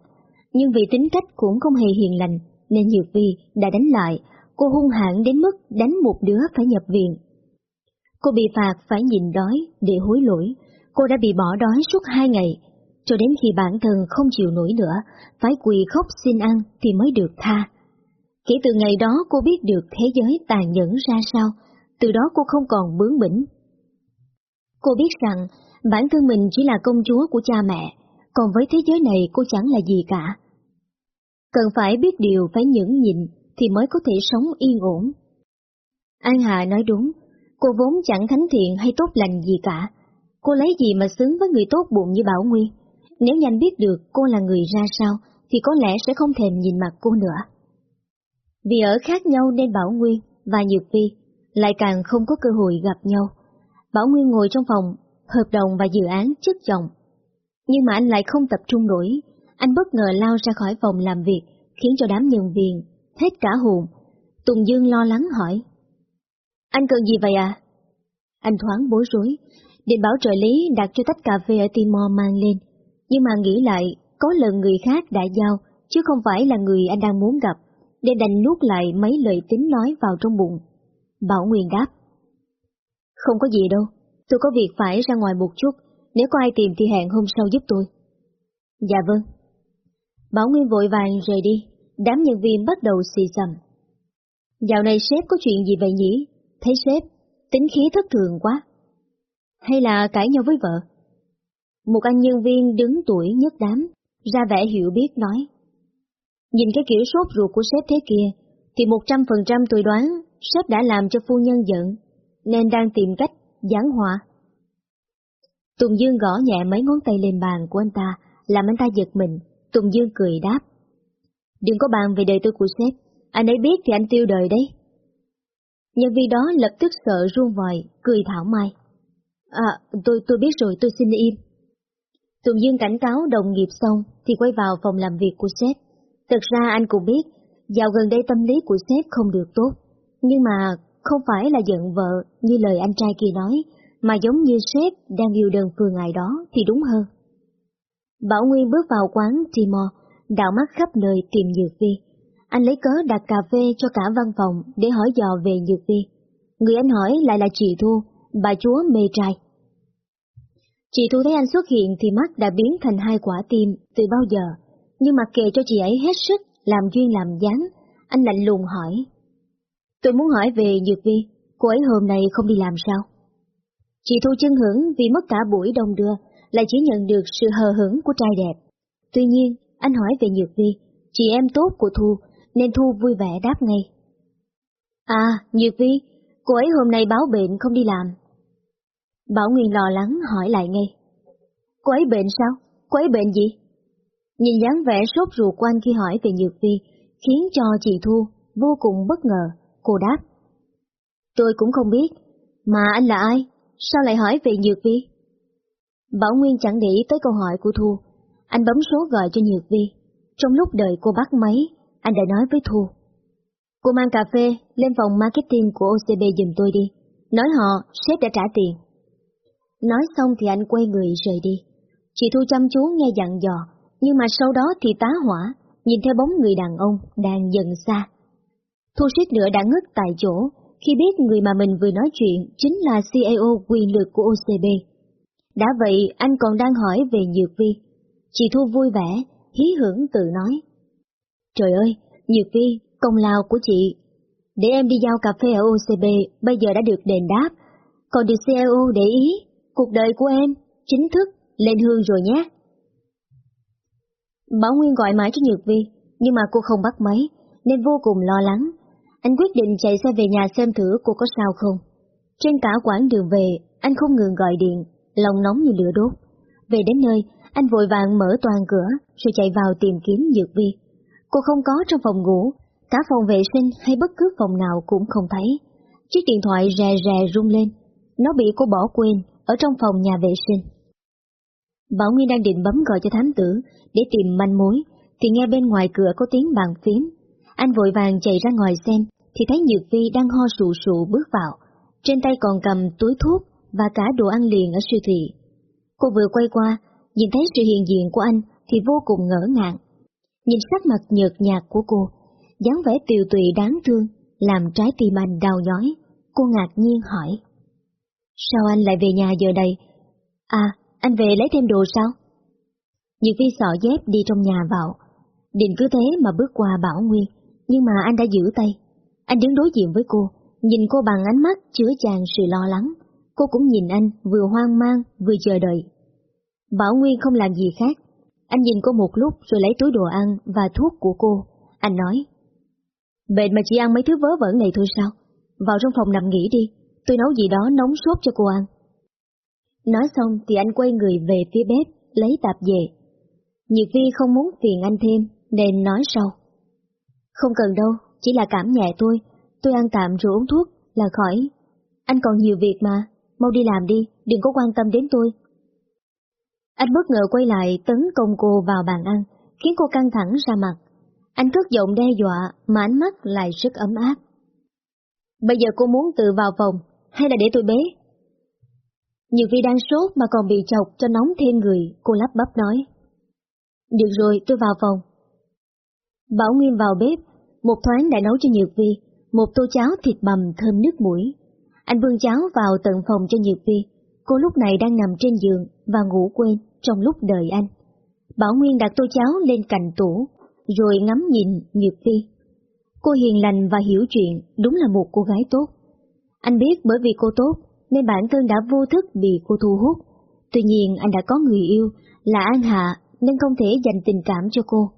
Nhưng vì tính cách cũng không hề hiền lành, nên Nhược Vi đã đánh lại, cô hung hãn đến mức đánh một đứa phải nhập viện. Cô bị phạt phải nhìn đói để hối lỗi, cô đã bị bỏ đói suốt hai ngày, cho đến khi bản thân không chịu nổi nữa, phải quỳ khóc xin ăn thì mới được tha. Kể từ ngày đó cô biết được thế giới tàn nhẫn ra sao, từ đó cô không còn bướng bỉnh. Cô biết rằng bản thân mình chỉ là công chúa của cha mẹ, còn với thế giới này cô chẳng là gì cả. Cần phải biết điều phải nhẫn nhịn thì mới có thể sống yên ổn. An Hà nói đúng, cô vốn chẳng thánh thiện hay tốt lành gì cả. Cô lấy gì mà xứng với người tốt bụng như Bảo Nguyên? Nếu nhanh biết được cô là người ra sao, thì có lẽ sẽ không thèm nhìn mặt cô nữa. Vì ở khác nhau nên Bảo Nguyên và Nhược Vi lại càng không có cơ hội gặp nhau. Bảo Nguyên ngồi trong phòng, hợp đồng và dự án chất chồng. Nhưng mà anh lại không tập trung nổi, anh bất ngờ lao ra khỏi phòng làm việc, khiến cho đám nhân viên hết cả hồn. Tùng Dương lo lắng hỏi. Anh cần gì vậy à? Anh thoáng bối rối, định bảo trợ lý đặt cho tách cà phê ở Timor mang lên, nhưng mà nghĩ lại, có lần người khác đã giao, chứ không phải là người anh đang muốn gặp, để đành nuốt lại mấy lời tính nói vào trong bụng. Bảo Nguyên đáp. Không có gì đâu, tôi có việc phải ra ngoài một chút, nếu có ai tìm thì hẹn hôm sau giúp tôi. Dạ vâng. Bảo Nguyên vội vàng rời đi, đám nhân viên bắt đầu xì xầm. Dạo này sếp có chuyện gì vậy nhỉ? Thấy sếp, tính khí thất thường quá. Hay là cãi nhau với vợ? Một anh nhân viên đứng tuổi nhất đám, ra vẻ hiểu biết nói. Nhìn cái kiểu sốt ruột của sếp thế kia, thì một trăm phần trăm tôi đoán sếp đã làm cho phu nhân giận, nên đang tìm cách giảng hòa. Tùng Dương gõ nhẹ mấy ngón tay lên bàn của anh ta, làm anh ta giật mình, Tùng Dương cười đáp. Đừng có bàn về đời tư của sếp, anh ấy biết thì anh tiêu đời đấy. Nhân viên đó lập tức sợ run vòi, cười thảo mai. À, tôi tôi biết rồi, tôi xin im. Tùng Dương cảnh cáo đồng nghiệp xong thì quay vào phòng làm việc của sếp. Thực ra anh cũng biết, dạo gần đây tâm lý của sếp không được tốt, nhưng mà không phải là giận vợ như lời anh trai kia nói, mà giống như sếp đang yêu đơn phương ngày đó thì đúng hơn. Bảo Nguyên bước vào quán Timor, đảo mắt khắp nơi tìm Nhược Vi. Anh lấy cớ đặt cà phê cho cả văn phòng để hỏi dò về Nhược Vi. Người anh hỏi lại là chị Thu, bà chúa mê trai. Chị Thu thấy anh xuất hiện thì mắt đã biến thành hai quả tim từ bao giờ, nhưng mà kệ cho chị ấy hết sức làm duyên làm dáng, anh lạnh lùng hỏi. Tôi muốn hỏi về Nhược Vi, cô ấy hôm nay không đi làm sao? Chị Thu chân hưởng vì mất cả buổi đông đưa, lại chỉ nhận được sự hờ hững của trai đẹp. Tuy nhiên, anh hỏi về Nhược Vi, chị em tốt của Thu, nên Thu vui vẻ đáp ngay. À, Nhược Vi, cô ấy hôm nay báo bệnh không đi làm. Bảo Nguyên lo lắng hỏi lại ngay. Cô ấy bệnh sao? Cô ấy bệnh gì? Nhìn dáng vẻ sốt ruột của anh khi hỏi về Nhược Vi, khiến cho chị Thu vô cùng bất ngờ, cô đáp. Tôi cũng không biết, mà anh là ai? Sao lại hỏi về Nhược Vi? Bảo Nguyên chẳng để ý tới câu hỏi của Thu, anh bấm số gọi cho Nhược Vi. Trong lúc đợi cô bắt máy, anh đã nói với Thu. Cô mang cà phê lên phòng marketing của OCB giùm tôi đi, nói họ sếp đã trả tiền. Nói xong thì anh quay người rời đi. Chị Thu chăm chú nghe dặn dò, nhưng mà sau đó thì tá hỏa, nhìn theo bóng người đàn ông đang dần xa. Thu suýt nữa đã ngất tại chỗ khi biết người mà mình vừa nói chuyện chính là CEO quyền lực của OCB. Đã vậy anh còn đang hỏi về Nhược Vi. Chị Thu vui vẻ, hí hưởng tự nói. Trời ơi, Nhược Vi, công lao của chị. Để em đi giao cà phê ở OCB bây giờ đã được đền đáp. Còn được CEO để ý, cuộc đời của em chính thức lên hương rồi nhé. Bảo Nguyên gọi mãi cho Nhược Vi, nhưng mà cô không bắt máy, nên vô cùng lo lắng. Anh quyết định chạy xe về nhà xem thử cô có sao không. Trên cả quãng đường về, anh không ngừng gọi điện, lòng nóng như lửa đốt. Về đến nơi, anh vội vàng mở toàn cửa, rồi chạy vào tìm kiếm Nhược Vi. Cô không có trong phòng ngủ, cả phòng vệ sinh hay bất cứ phòng nào cũng không thấy. Chiếc điện thoại rè rè rung lên, nó bị cô bỏ quên ở trong phòng nhà vệ sinh. Bảo Nguyên đang định bấm gọi cho thám tử để tìm manh mối, thì nghe bên ngoài cửa có tiếng bàn phím. Anh vội vàng chạy ra ngoài xem, thì thấy Nhược Vi đang ho sụ sụ bước vào. Trên tay còn cầm túi thuốc và cả đồ ăn liền ở siêu thị. Cô vừa quay qua, nhìn thấy sự hiện diện của anh thì vô cùng ngỡ ngàng. Nhìn sắc mặt nhợt nhạt của cô, dáng vẻ tiều tụy đáng thương, làm trái tim anh đau nhói. Cô ngạc nhiên hỏi. Sao anh lại về nhà giờ đây? À, anh về lấy thêm đồ sao? Nhược Vi sọ dép đi trong nhà vào. Định cứ thế mà bước qua Bảo Nguyên, nhưng mà anh đã giữ tay. Anh đứng đối diện với cô, nhìn cô bằng ánh mắt chứa chan sự lo lắng. Cô cũng nhìn anh vừa hoang mang vừa chờ đợi. Bảo Nguyên không làm gì khác. Anh nhìn cô một lúc rồi lấy túi đồ ăn và thuốc của cô. Anh nói, Bệnh mà chỉ ăn mấy thứ vớ vẩn này thôi sao? Vào trong phòng nằm nghỉ đi, tôi nấu gì đó nóng sốt cho cô ăn. Nói xong thì anh quay người về phía bếp, lấy tạp về. Nhược Vi không muốn phiền anh thêm, nên nói sau. Không cần đâu, chỉ là cảm nhẹ tôi, tôi ăn tạm rồi uống thuốc là khỏi. Anh còn nhiều việc mà, mau đi làm đi, đừng có quan tâm đến tôi. Anh bất ngờ quay lại tấn công cô vào bàn ăn, khiến cô căng thẳng ra mặt. Anh cất giọng đe dọa mà ánh mắt lại rất ấm áp. Bây giờ cô muốn tự vào phòng, hay là để tôi bế? Nhiều khi đang sốt mà còn bị chọc cho nóng thêm người, cô lắp bắp nói. Được rồi, tôi vào phòng. Bảo Nguyên vào bếp, một thoáng đã nấu cho Nhược Vi, một tô cháo thịt bằm thơm nước mũi. Anh vương cháo vào tận phòng cho Nhược Vi, cô lúc này đang nằm trên giường và ngủ quên trong lúc đợi anh. Bảo Nguyên đặt tô cháo lên cạnh tủ, rồi ngắm nhìn Nhược Vi. Cô hiền lành và hiểu chuyện, đúng là một cô gái tốt. Anh biết bởi vì cô tốt, nên bản thân đã vô thức bị cô thu hút. Tuy nhiên anh đã có người yêu là An Hạ nên không thể dành tình cảm cho cô.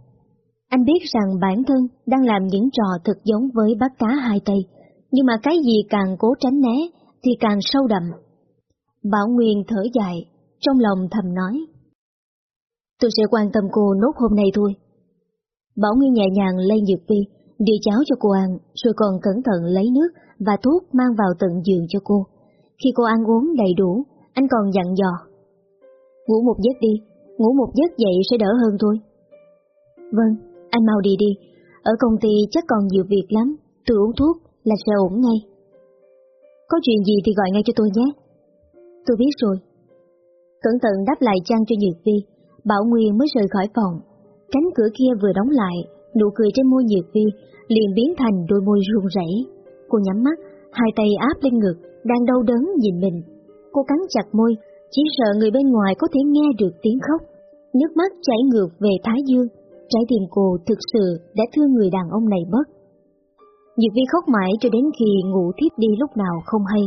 Anh biết rằng bản thân đang làm những trò thật giống với bác cá hai tay, nhưng mà cái gì càng cố tránh né thì càng sâu đậm. Bảo Nguyên thở dài, trong lòng thầm nói. Tôi sẽ quan tâm cô nốt hôm nay thôi. Bảo Nguyên nhẹ nhàng lấy dược Vi, đưa cháo cho cô ăn, rồi còn cẩn thận lấy nước và thuốc mang vào tận giường cho cô. Khi cô ăn uống đầy đủ, anh còn dặn dò. Ngủ một giấc đi, ngủ một giấc dậy sẽ đỡ hơn thôi. Vâng, anh mau đi đi, ở công ty chắc còn nhiều việc lắm, tôi uống thuốc là sẽ ổn ngay. Có chuyện gì thì gọi ngay cho tôi nhé. Tôi biết rồi. Cẩn thận đáp lại trang cho Nhược Vi, Bảo Nguyên mới rời khỏi phòng. Cánh cửa kia vừa đóng lại, nụ cười trên môi Nhược Vi liền biến thành đôi môi run rẩy. Cô nhắm mắt, hai tay áp lên ngực, đang đau đớn nhìn mình. Cô cắn chặt môi, chỉ sợ người bên ngoài có thể nghe được tiếng khóc. Nước mắt chảy ngược về Thái Dương, trái tim cô thực sự đã thương người đàn ông này bất. Nhược Vi khóc mãi cho đến khi ngủ thiếp đi lúc nào không hay.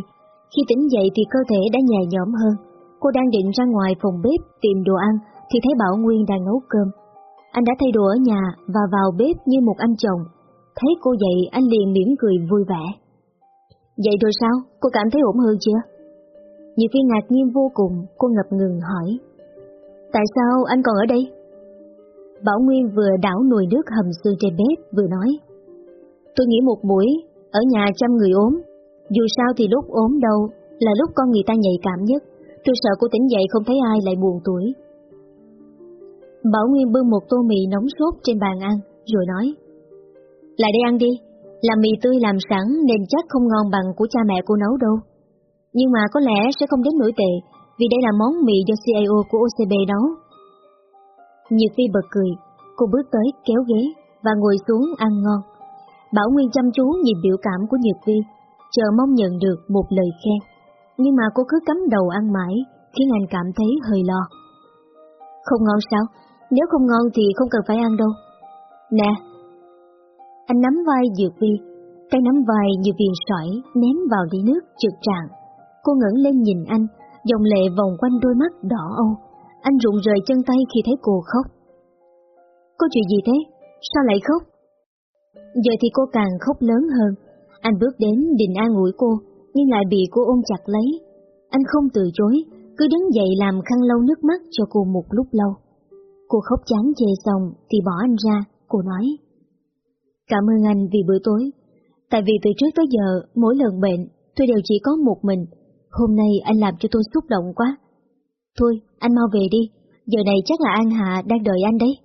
Khi tỉnh dậy thì cơ thể đã nhẹ nhõm hơn. Cô đang định ra ngoài phòng bếp tìm đồ ăn thì thấy Bảo Nguyên đang nấu cơm. Anh đã thay đồ ở nhà và vào bếp như một anh chồng. Thấy cô dậy anh liền mỉm cười vui vẻ. Vậy rồi sao? Cô cảm thấy ổn hơn chưa? Nhược Vi ngạc nhiên vô cùng, cô ngập ngừng hỏi. Tại sao anh còn ở đây? Bảo Nguyên vừa đảo nồi nước hầm xương trên bếp vừa nói. Tôi nghĩ một buổi, ở nhà chăm người ốm. Dù sao thì lúc ốm đâu, là lúc con người ta nhạy cảm nhất. Tôi sợ cô tỉnh dậy không thấy ai lại buồn tuổi. Bảo Nguyên bưng một tô mì nóng sốt trên bàn ăn, rồi nói. Lại đây ăn đi, làm mì tươi làm sẵn nên chắc không ngon bằng của cha mẹ cô nấu đâu. Nhưng mà có lẽ sẽ không đến nổi tệ, vì đây là món mì do Cao của OCB nấu. Nhược Phi bật cười, cô bước tới kéo ghế và ngồi xuống ăn ngon. Bảo Nguyên chăm chú nhìn biểu cảm của Nhược Vi, chờ mong nhận được một lời khen. Nhưng mà cô cứ cắm đầu ăn mãi, khiến anh cảm thấy hơi lo. Không ngon sao? Nếu không ngon thì không cần phải ăn đâu. Nè! Anh nắm vai Dược Vi, cái nắm vai như viên sỏi ném vào ly nước trượt tràn. Cô ngẩng lên nhìn anh, dòng lệ vòng quanh đôi mắt đỏ âu. Anh rụng rời chân tay khi thấy cô khóc. Có chuyện gì thế? Sao lại khóc? Giờ thì cô càng khóc lớn hơn. Anh bước đến định an ủi cô, nhưng lại bị cô ôm chặt lấy. Anh không từ chối, cứ đứng dậy làm khăn lau nước mắt cho cô một lúc lâu. Cô khóc chán chê xong thì bỏ anh ra, cô nói. Cảm ơn anh vì bữa tối. Tại vì từ trước tới giờ, mỗi lần bệnh, tôi đều chỉ có một mình. Hôm nay anh làm cho tôi xúc động quá. Thôi, anh mau về đi, giờ này chắc là An Hạ đang đợi anh đấy.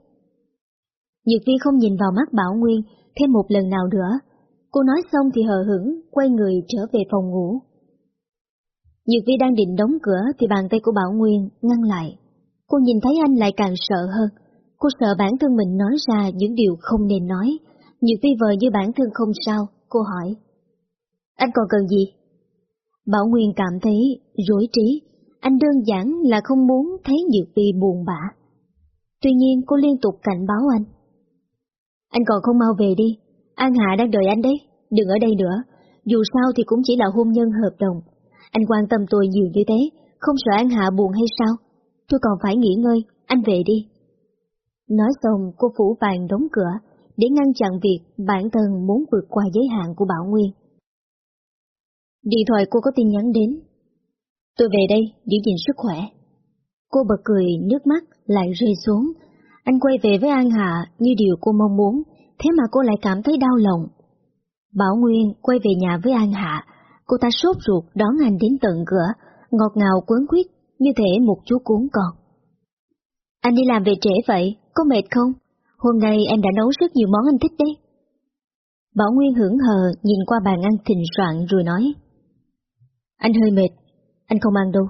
Nhược Vi không nhìn vào mắt Bảo Nguyên thêm một lần nào nữa. Cô nói xong thì hờ hững, quay người trở về phòng ngủ. Nhược Vi đang định đóng cửa thì bàn tay của Bảo Nguyên ngăn lại. Cô nhìn thấy anh lại càng sợ hơn. Cô sợ bản thân mình nói ra những điều không nên nói. Nhược Vi vờ như bản thân không sao, cô hỏi. Anh còn cần gì? Bảo Nguyên cảm thấy rối trí. Anh đơn giản là không muốn thấy Nhược Vi buồn bã. Tuy nhiên cô liên tục cảnh báo anh. Anh còn không mau về đi, An Hạ đang đợi anh đấy, đừng ở đây nữa, dù sao thì cũng chỉ là hôn nhân hợp đồng. Anh quan tâm tôi nhiều như thế, không sợ An Hạ buồn hay sao? Tôi còn phải nghỉ ngơi, anh về đi. Nói xong cô phủ vàng đóng cửa, để ngăn chặn việc bản thân muốn vượt qua giới hạn của Bảo Nguyên. Điện thoại cô có tin nhắn đến. Tôi về đây, giữ gìn sức khỏe. Cô bật cười, nước mắt lại rơi xuống, anh quay về với An Hạ như điều cô mong muốn, thế mà cô lại cảm thấy đau lòng. Bảo Nguyên quay về nhà với An Hạ, cô ta sốt ruột đón anh đến tận cửa, ngọt ngào quấn quýt như thể một chú cuốn con. Anh đi làm về trễ vậy, có mệt không? Hôm nay em đã nấu rất nhiều món anh thích đấy. Bảo Nguyên hưởng hờ nhìn qua bàn ăn thịnh soạn rồi nói. Anh hơi mệt, anh không ăn đâu.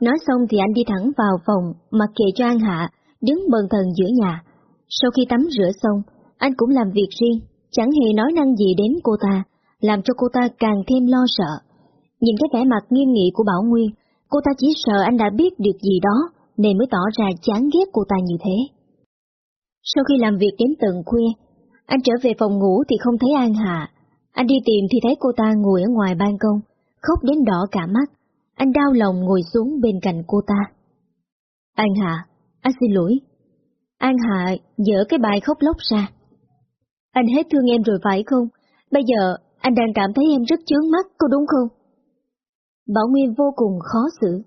Nói xong thì anh đi thẳng vào phòng, mặc kệ cho An Hạ, đứng bần thần giữa nhà. Sau khi tắm rửa xong, anh cũng làm việc riêng, chẳng hề nói năng gì đến cô ta, làm cho cô ta càng thêm lo sợ. Nhìn cái vẻ mặt nghiêm nghị của Bảo Nguyên, cô ta chỉ sợ anh đã biết được gì đó, nên mới tỏ ra chán ghét cô ta như thế. Sau khi làm việc đến tận khuya, anh trở về phòng ngủ thì không thấy An Hạ. Anh đi tìm thì thấy cô ta ngồi ở ngoài ban công, khóc đến đỏ cả mắt. Anh đau lòng ngồi xuống bên cạnh cô ta. An Hạ, anh xin lỗi. An Hạ dỡ cái bài khóc lóc ra. Anh hết thương em rồi phải không? Bây giờ anh đang cảm thấy em rất chướng mắt, có đúng không? Bảo Nguyên vô cùng khó xử.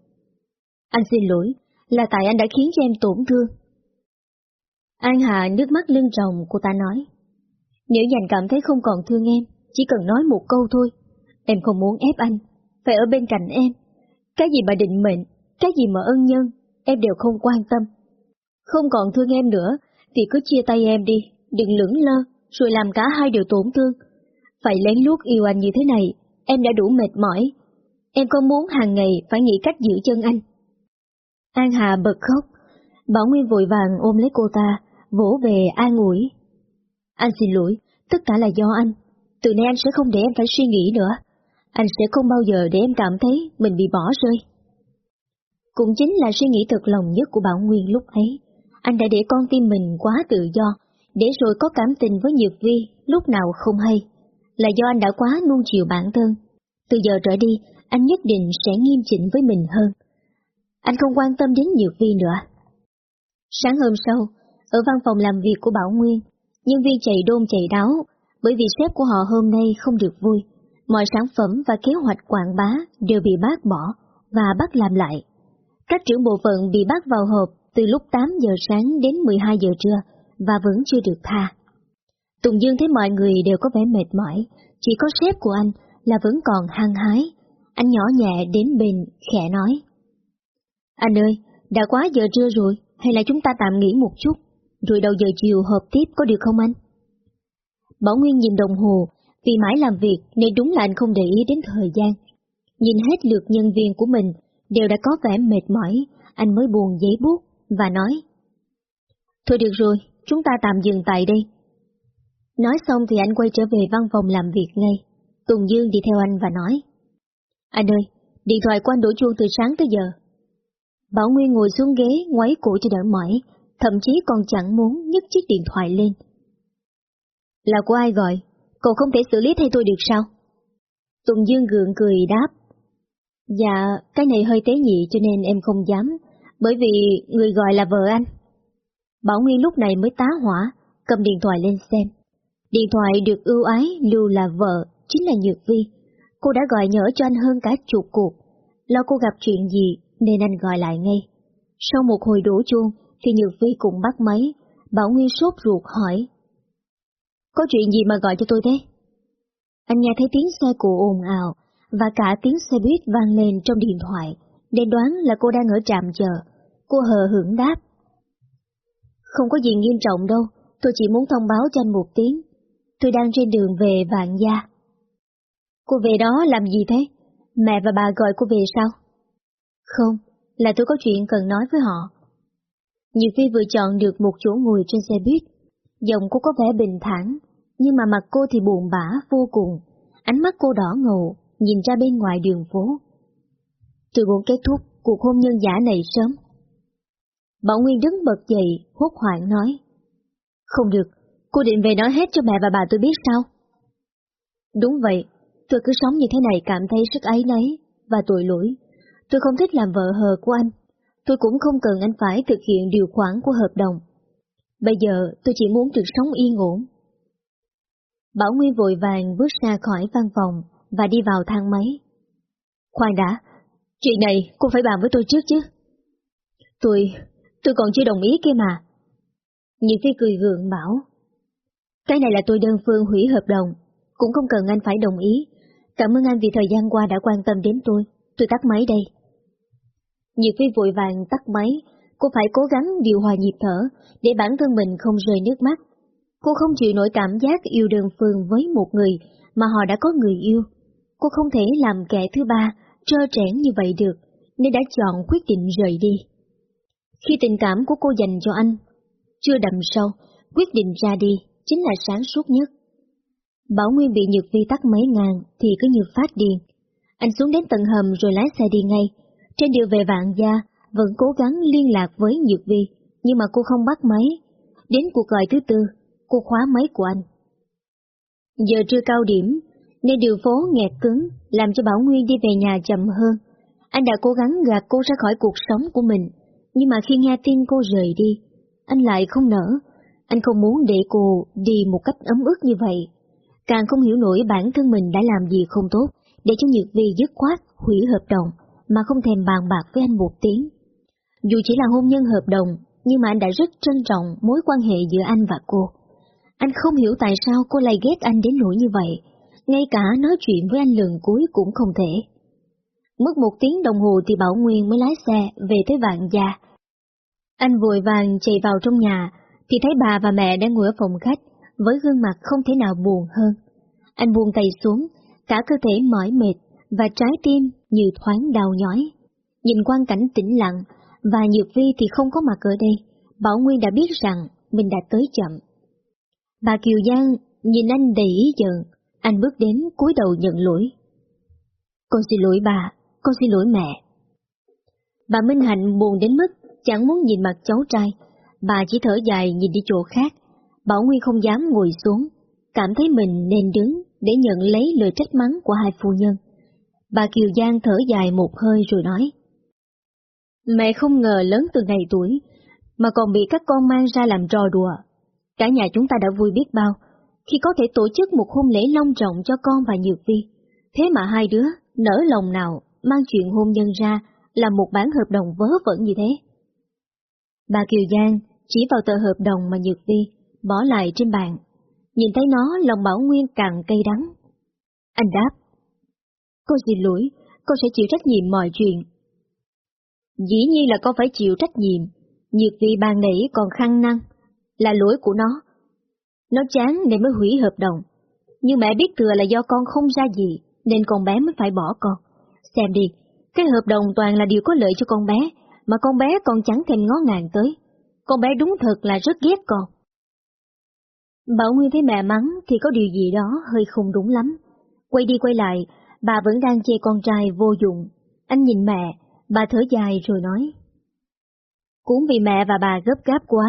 Anh xin lỗi, là tại anh đã khiến cho em tổn thương. An Hạ nước mắt lưng rồng, cô ta nói. Nếu dành cảm thấy không còn thương em, chỉ cần nói một câu thôi. Em không muốn ép anh, phải ở bên cạnh em. Cái gì mà định mệnh, cái gì mà ân nhân, em đều không quan tâm. Không còn thương em nữa, thì cứ chia tay em đi, đừng lưỡng lơ, rồi làm cả hai đều tổn thương. Phải lén lút yêu anh như thế này, em đã đủ mệt mỏi. Em không muốn hàng ngày phải nghĩ cách giữ chân anh. An Hà bật khóc, Bảo Nguyên vội vàng ôm lấy cô ta, vỗ về an ủi. Anh xin lỗi, tất cả là do anh. Từ nay anh sẽ không để em phải suy nghĩ nữa. Anh sẽ không bao giờ để em cảm thấy mình bị bỏ rơi. Cũng chính là suy nghĩ thật lòng nhất của Bảo Nguyên lúc ấy. Anh đã để con tim mình quá tự do, để rồi có cảm tình với Nhược Vi lúc nào không hay. Là do anh đã quá nuông chiều bản thân. Từ giờ trở đi, anh nhất định sẽ nghiêm chỉnh với mình hơn. Anh không quan tâm đến Nhược Vi nữa. Sáng hôm sau, ở văn phòng làm việc của Bảo Nguyên, nhân viên chạy đôn chạy đáo, bởi vì sếp của họ hôm nay không được vui. Mọi sản phẩm và kế hoạch quảng bá đều bị bác bỏ và bắt làm lại. Các trưởng bộ phận bị bắt vào hộp từ lúc 8 giờ sáng đến 12 giờ trưa và vẫn chưa được tha. Tùng Dương thấy mọi người đều có vẻ mệt mỏi, chỉ có sếp của anh là vẫn còn hăng hái. Anh nhỏ nhẹ đến bên, khẽ nói. Anh ơi, đã quá giờ trưa rồi, hay là chúng ta tạm nghỉ một chút, rồi đầu giờ chiều họp tiếp có được không anh? Bảo Nguyên nhìn đồng hồ, vì mãi làm việc nên đúng là anh không để ý đến thời gian. Nhìn hết lượt nhân viên của mình đều đã có vẻ mệt mỏi, anh mới buồn giấy bút và nói. Thôi được rồi, chúng ta tạm dừng tại đây. Nói xong thì anh quay trở về văn phòng làm việc ngay. Tùng Dương đi theo anh và nói. Anh ơi, điện thoại của anh đổ chuông từ sáng tới giờ. Bảo Nguyên ngồi xuống ghế ngoáy cổ cho đỡ mỏi, thậm chí còn chẳng muốn nhấc chiếc điện thoại lên. Là của ai gọi? Cậu không thể xử lý thay tôi được sao? Tùng Dương gượng cười đáp. Dạ, cái này hơi tế nhị cho nên em không dám, bởi vì người gọi là vợ anh. Bảo Nguyên lúc này mới tá hỏa, cầm điện thoại lên xem. Điện thoại được ưu ái lưu là vợ, chính là Nhược Vi. Cô đã gọi nhỡ cho anh hơn cả chục cuộc. Lo cô gặp chuyện gì nên anh gọi lại ngay. Sau một hồi đổ chuông thì Nhược Vi cũng bắt máy, Bảo Nguyên sốt ruột hỏi. Có chuyện gì mà gọi cho tôi thế? Anh nghe thấy tiếng xe cộ ồn ào và cả tiếng xe buýt vang lên trong điện thoại, để đoán là cô đang ở trạm chờ. Cô hờ hững đáp. Không có gì nghiêm trọng đâu, tôi chỉ muốn thông báo cho anh một tiếng. Tôi đang trên đường về Vạn Gia. Cô về đó làm gì thế? Mẹ và bà gọi cô về sao? Không, là tôi có chuyện cần nói với họ. Nhiều khi vừa chọn được một chỗ ngồi trên xe buýt, giọng cô có vẻ bình thản, nhưng mà mặt cô thì buồn bã vô cùng, ánh mắt cô đỏ ngầu, nhìn ra bên ngoài đường phố. Tôi muốn kết thúc cuộc hôn nhân giả này sớm. Bảo Nguyên đứng bật dậy, hốt hoảng nói. Không được, cô định về nói hết cho mẹ và bà tôi biết sao? Đúng vậy, tôi cứ sống như thế này cảm thấy sức ấy nấy và tội lỗi. Tôi không thích làm vợ hờ của anh. Tôi cũng không cần anh phải thực hiện điều khoản của hợp đồng. Bây giờ tôi chỉ muốn được sống yên ổn. Bảo Nguyên vội vàng bước ra khỏi văn phòng và đi vào thang máy. Khoan đã, chuyện này cô phải bàn với tôi trước chứ. Tôi, tôi còn chưa đồng ý kia mà. Nhiều phi cười gượng bảo. Cái này là tôi đơn phương hủy hợp đồng, cũng không cần anh phải đồng ý. Cảm ơn anh vì thời gian qua đã quan tâm đến tôi. Tôi tắt máy đây. Nhiệt Phi vội vàng tắt máy, cô phải cố gắng điều hòa nhịp thở để bản thân mình không rơi nước mắt. Cô không chịu nổi cảm giác yêu đơn phương với một người mà họ đã có người yêu. Cô không thể làm kẻ thứ ba, trơ trẽn như vậy được, nên đã chọn quyết định rời đi. Khi tình cảm của cô dành cho anh chưa đậm sâu, quyết định ra đi chính là sáng suốt nhất. Bảo Nguyên bị Nhược Vi tắt mấy ngàn thì cứ như phát điên. Anh xuống đến tận hầm rồi lái xe đi ngay. Trên đường về vạn gia, vẫn cố gắng liên lạc với Nhược Vi, nhưng mà cô không bắt máy. Đến cuộc gọi thứ tư, cô khóa máy của anh. Giờ trưa cao điểm, nên đường phố nghẹt cứng, làm cho Bảo Nguyên đi về nhà chậm hơn. Anh đã cố gắng gạt cô ra khỏi cuộc sống của mình, nhưng mà khi nghe tin cô rời đi, anh lại không nỡ. Anh không muốn để cô đi một cách ấm ức như vậy. Càng không hiểu nổi bản thân mình đã làm gì không tốt, để cho Nhược Vi dứt khoát hủy hợp đồng mà không thèm bàn bạc với anh một tiếng. Dù chỉ là hôn nhân hợp đồng, nhưng mà anh đã rất trân trọng mối quan hệ giữa anh và cô. Anh không hiểu tại sao cô lại ghét anh đến nỗi như vậy, ngay cả nói chuyện với anh lần cuối cũng không thể. Mất một tiếng đồng hồ thì Bảo Nguyên mới lái xe về tới vạn gia. Anh vội vàng chạy vào trong nhà, thì thấy bà và mẹ đang ngồi ở phòng khách, với gương mặt không thể nào buồn hơn. Anh buông tay xuống, cả cơ thể mỏi mệt và trái tim như thoáng đau nhói. Nhìn quang cảnh tĩnh lặng và Nhược Vi thì không có mặt ở đây, Bảo Nguyên đã biết rằng mình đã tới chậm. Bà Kiều Giang nhìn anh đầy ý giận, anh bước đến cúi đầu nhận lỗi. Con xin lỗi bà, con xin lỗi mẹ. Bà Minh Hạnh buồn đến mức chẳng muốn nhìn mặt cháu trai, bà chỉ thở dài nhìn đi chỗ khác. Bảo Nguyên không dám ngồi xuống, cảm thấy mình nên đứng để nhận lấy lời trách mắng của hai phu nhân. Bà Kiều Giang thở dài một hơi rồi nói. Mẹ không ngờ lớn từ ngày tuổi, mà còn bị các con mang ra làm trò đùa. Cả nhà chúng ta đã vui biết bao, khi có thể tổ chức một hôn lễ long trọng cho con và Nhược Vi. Thế mà hai đứa nở lòng nào mang chuyện hôn nhân ra làm một bản hợp đồng vớ vẩn như thế. Bà Kiều Giang chỉ vào tờ hợp đồng mà Nhược Vi bỏ lại trên bàn. Nhìn thấy nó, lòng Bảo Nguyên càng cay đắng. Anh đáp. Cô xin lỗi, cô sẽ chịu trách nhiệm mọi chuyện. Dĩ nhiên là con phải chịu trách nhiệm, Nhược vì bàn nãy còn khăng năng, là lỗi của nó. Nó chán nên mới hủy hợp đồng. Nhưng mẹ biết thừa là do con không ra gì, nên con bé mới phải bỏ con. Xem đi, cái hợp đồng toàn là điều có lợi cho con bé, mà con bé còn chẳng thèm ngó ngàng tới. Con bé đúng thật là rất ghét con. Bảo Nguyên thấy mẹ mắng thì có điều gì đó hơi không đúng lắm. Quay đi quay lại, bà vẫn đang chê con trai vô dụng. Anh nhìn mẹ, bà thở dài rồi nói. Cũng vì mẹ và bà gấp gáp quá,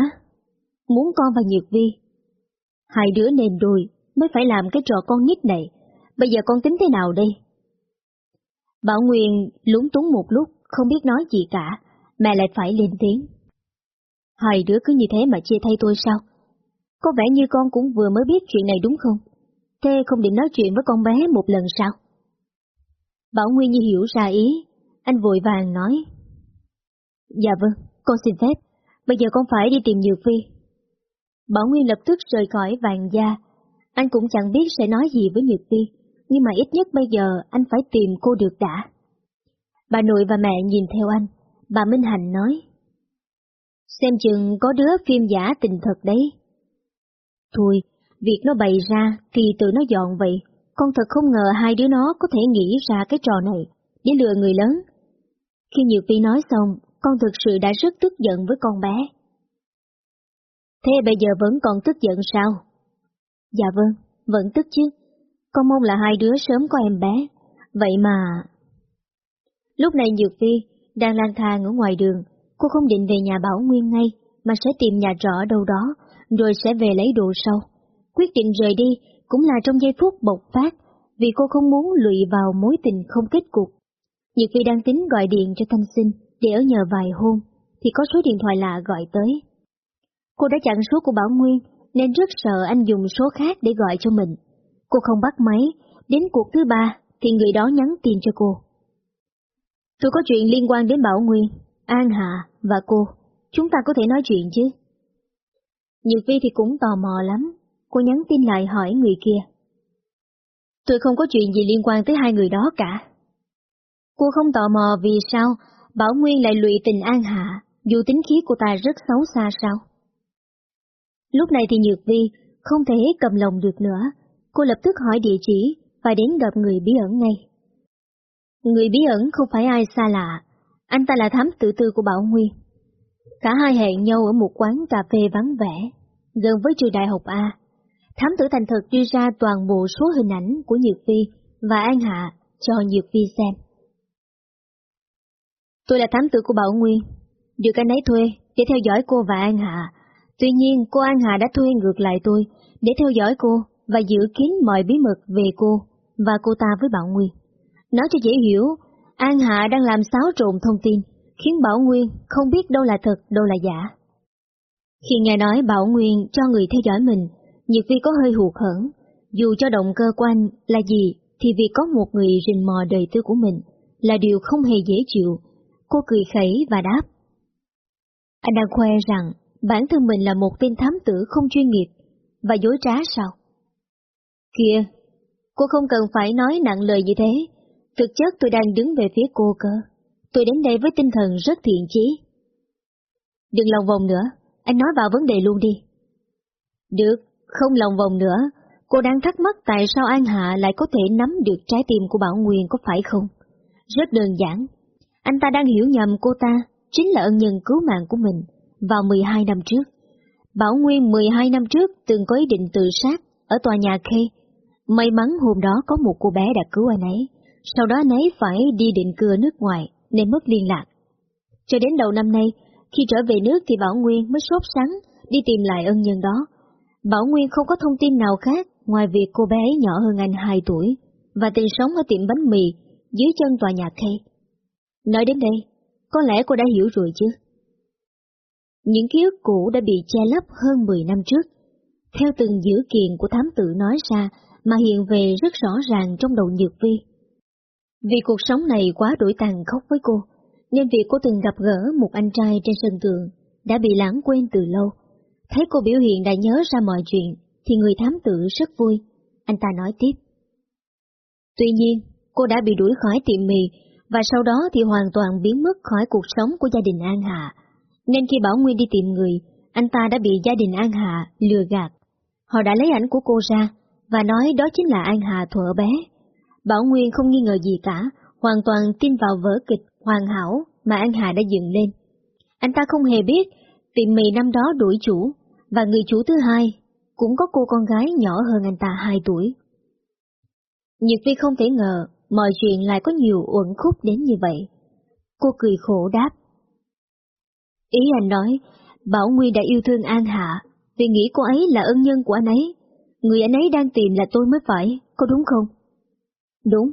muốn con và Nhược Vi. Hai đứa nên đùi mới phải làm cái trò con nít này, bây giờ con tính thế nào đây? Bảo Nguyên lúng túng một lúc, không biết nói gì cả, mẹ lại phải lên tiếng. Hai đứa cứ như thế mà chia thay tôi sao? Có vẻ như con cũng vừa mới biết chuyện này đúng không? Thế không định nói chuyện với con bé một lần sao? Bảo Nguyên như hiểu ra ý, anh vội vàng nói. Dạ vâng, con xin phép, bây giờ con phải đi tìm Nhược Phi. Bảo Nguyên lập tức rời khỏi vàng gia, anh cũng chẳng biết sẽ nói gì với Nhược Phi, nhưng mà ít nhất bây giờ anh phải tìm cô được đã. Bà nội và mẹ nhìn theo anh, bà Minh Hành nói. Xem chừng có đứa phim giả tình thật đấy. Thôi, việc nó bày ra thì tự nó dọn vậy, con thật không ngờ hai đứa nó có thể nghĩ ra cái trò này để lừa người lớn. Khi Nhiều Phi nói xong, con thực sự đã rất tức giận với con bé. Thế bây giờ vẫn còn tức giận sao? Dạ vâng, vẫn tức chứ. Con mong là hai đứa sớm có em bé. Vậy mà... Lúc này Nhược Phi đang lang thang ở ngoài đường, cô không định về nhà Bảo Nguyên ngay, mà sẽ tìm nhà trọ ở đâu đó, rồi sẽ về lấy đồ sau. Quyết định rời đi cũng là trong giây phút bộc phát, vì cô không muốn lụy vào mối tình không kết cục. Nhiều khi đang tính gọi điện cho Thanh Sinh để ở nhờ vài hôm, thì có số điện thoại lạ gọi tới. Cô đã chặn số của Bảo Nguyên, nên rất sợ anh dùng số khác để gọi cho mình. Cô không bắt máy, đến cuộc thứ ba thì người đó nhắn tin cho cô. Tôi có chuyện liên quan đến Bảo Nguyên, An Hạ và cô, chúng ta có thể nói chuyện chứ? Nhược Vi thì cũng tò mò lắm, cô nhắn tin lại hỏi người kia. Tôi không có chuyện gì liên quan tới hai người đó cả. Cô không tò mò vì sao Bảo Nguyên lại lụy tình An Hạ, dù tính khí của ta rất xấu xa sao? Lúc này thì Nhược Vi không thể cầm lòng được nữa, cô lập tức hỏi địa chỉ và đến gặp người bí ẩn ngay. Người bí ẩn không phải ai xa lạ, anh ta là thám tử tư của Bảo Nguyên. Cả hai hẹn nhau ở một quán cà phê vắng vẻ, gần với trường đại học A. Thám tử thành thật đưa ra toàn bộ số hình ảnh của Nhược Vi và An Hạ cho Nhược Vi xem. Tôi là thám tử của Bảo Nguyên, được anh ấy thuê để theo dõi cô và An Hạ. Tuy nhiên, cô An Hạ đã thuê ngược lại tôi để theo dõi cô và giữ kín mọi bí mật về cô và cô ta với Bảo Nguyên. Nói cho dễ hiểu, An Hạ đang làm xáo trộn thông tin, khiến Bảo Nguyên không biết đâu là thật, đâu là giả. Khi nghe nói Bảo Nguyên cho người theo dõi mình, Nhược Vi có hơi hụt hẫng. Dù cho động cơ của anh là gì, thì việc có một người rình mò đời tư của mình là điều không hề dễ chịu. Cô cười khẩy và đáp. Anh đang khoe rằng bản thân mình là một tên thám tử không chuyên nghiệp, và dối trá sao? Kìa, cô không cần phải nói nặng lời như thế. Thực chất tôi đang đứng về phía cô cơ. Tôi đến đây với tinh thần rất thiện chí. Đừng lòng vòng nữa, anh nói vào vấn đề luôn đi. Được, không lòng vòng nữa. Cô đang thắc mắc tại sao An Hạ lại có thể nắm được trái tim của Bảo Nguyên có phải không? Rất đơn giản. Anh ta đang hiểu nhầm cô ta chính là ân nhân cứu mạng của mình vào 12 năm trước. Bảo Nguyên 12 năm trước từng có ý định tự sát ở tòa nhà Khê. May mắn hôm đó có một cô bé đã cứu anh ấy, sau đó anh ấy phải đi định cư nước ngoài nên mất liên lạc. Cho đến đầu năm nay, khi trở về nước thì Bảo Nguyên mới sốt sắng đi tìm lại ân nhân đó. Bảo Nguyên không có thông tin nào khác ngoài việc cô bé ấy nhỏ hơn anh 2 tuổi và từng sống ở tiệm bánh mì dưới chân tòa nhà Khê. Nói đến đây, có lẽ cô đã hiểu rồi chứ. Những ký ức cũ đã bị che lấp hơn 10 năm trước. Theo từng dữ kiện của thám tử nói ra mà hiện về rất rõ ràng trong đầu Nhược Vi. Vì cuộc sống này quá đổi tàn khốc với cô, nên việc cô từng gặp gỡ một anh trai trên sân thượng đã bị lãng quên từ lâu. Thấy cô biểu hiện đã nhớ ra mọi chuyện, thì người thám tử rất vui. Anh ta nói tiếp. Tuy nhiên, cô đã bị đuổi khỏi tiệm mì, và sau đó thì hoàn toàn biến mất khỏi cuộc sống của gia đình An Hạ. Nên khi Bảo Nguyên đi tìm người, anh ta đã bị gia đình An Hạ lừa gạt. Họ đã lấy ảnh của cô ra, và nói đó chính là An Hạ thuở bé. Bảo Nguyên không nghi ngờ gì cả, hoàn toàn tin vào vở kịch hoàn hảo mà An Hạ đã dựng lên. Anh ta không hề biết tiệm mì năm đó đuổi chủ, và người chủ thứ hai cũng có cô con gái nhỏ hơn anh ta 2 tuổi. Nhược Vi không thể ngờ mọi chuyện lại có nhiều uẩn khúc đến như vậy. Cô cười khổ đáp. Ý anh nói, Bảo Nguyên đã yêu thương An Hạ, vì nghĩ cô ấy là ân nhân của anh ấy. Người anh ấy đang tìm là tôi mới phải, có đúng không? Đúng.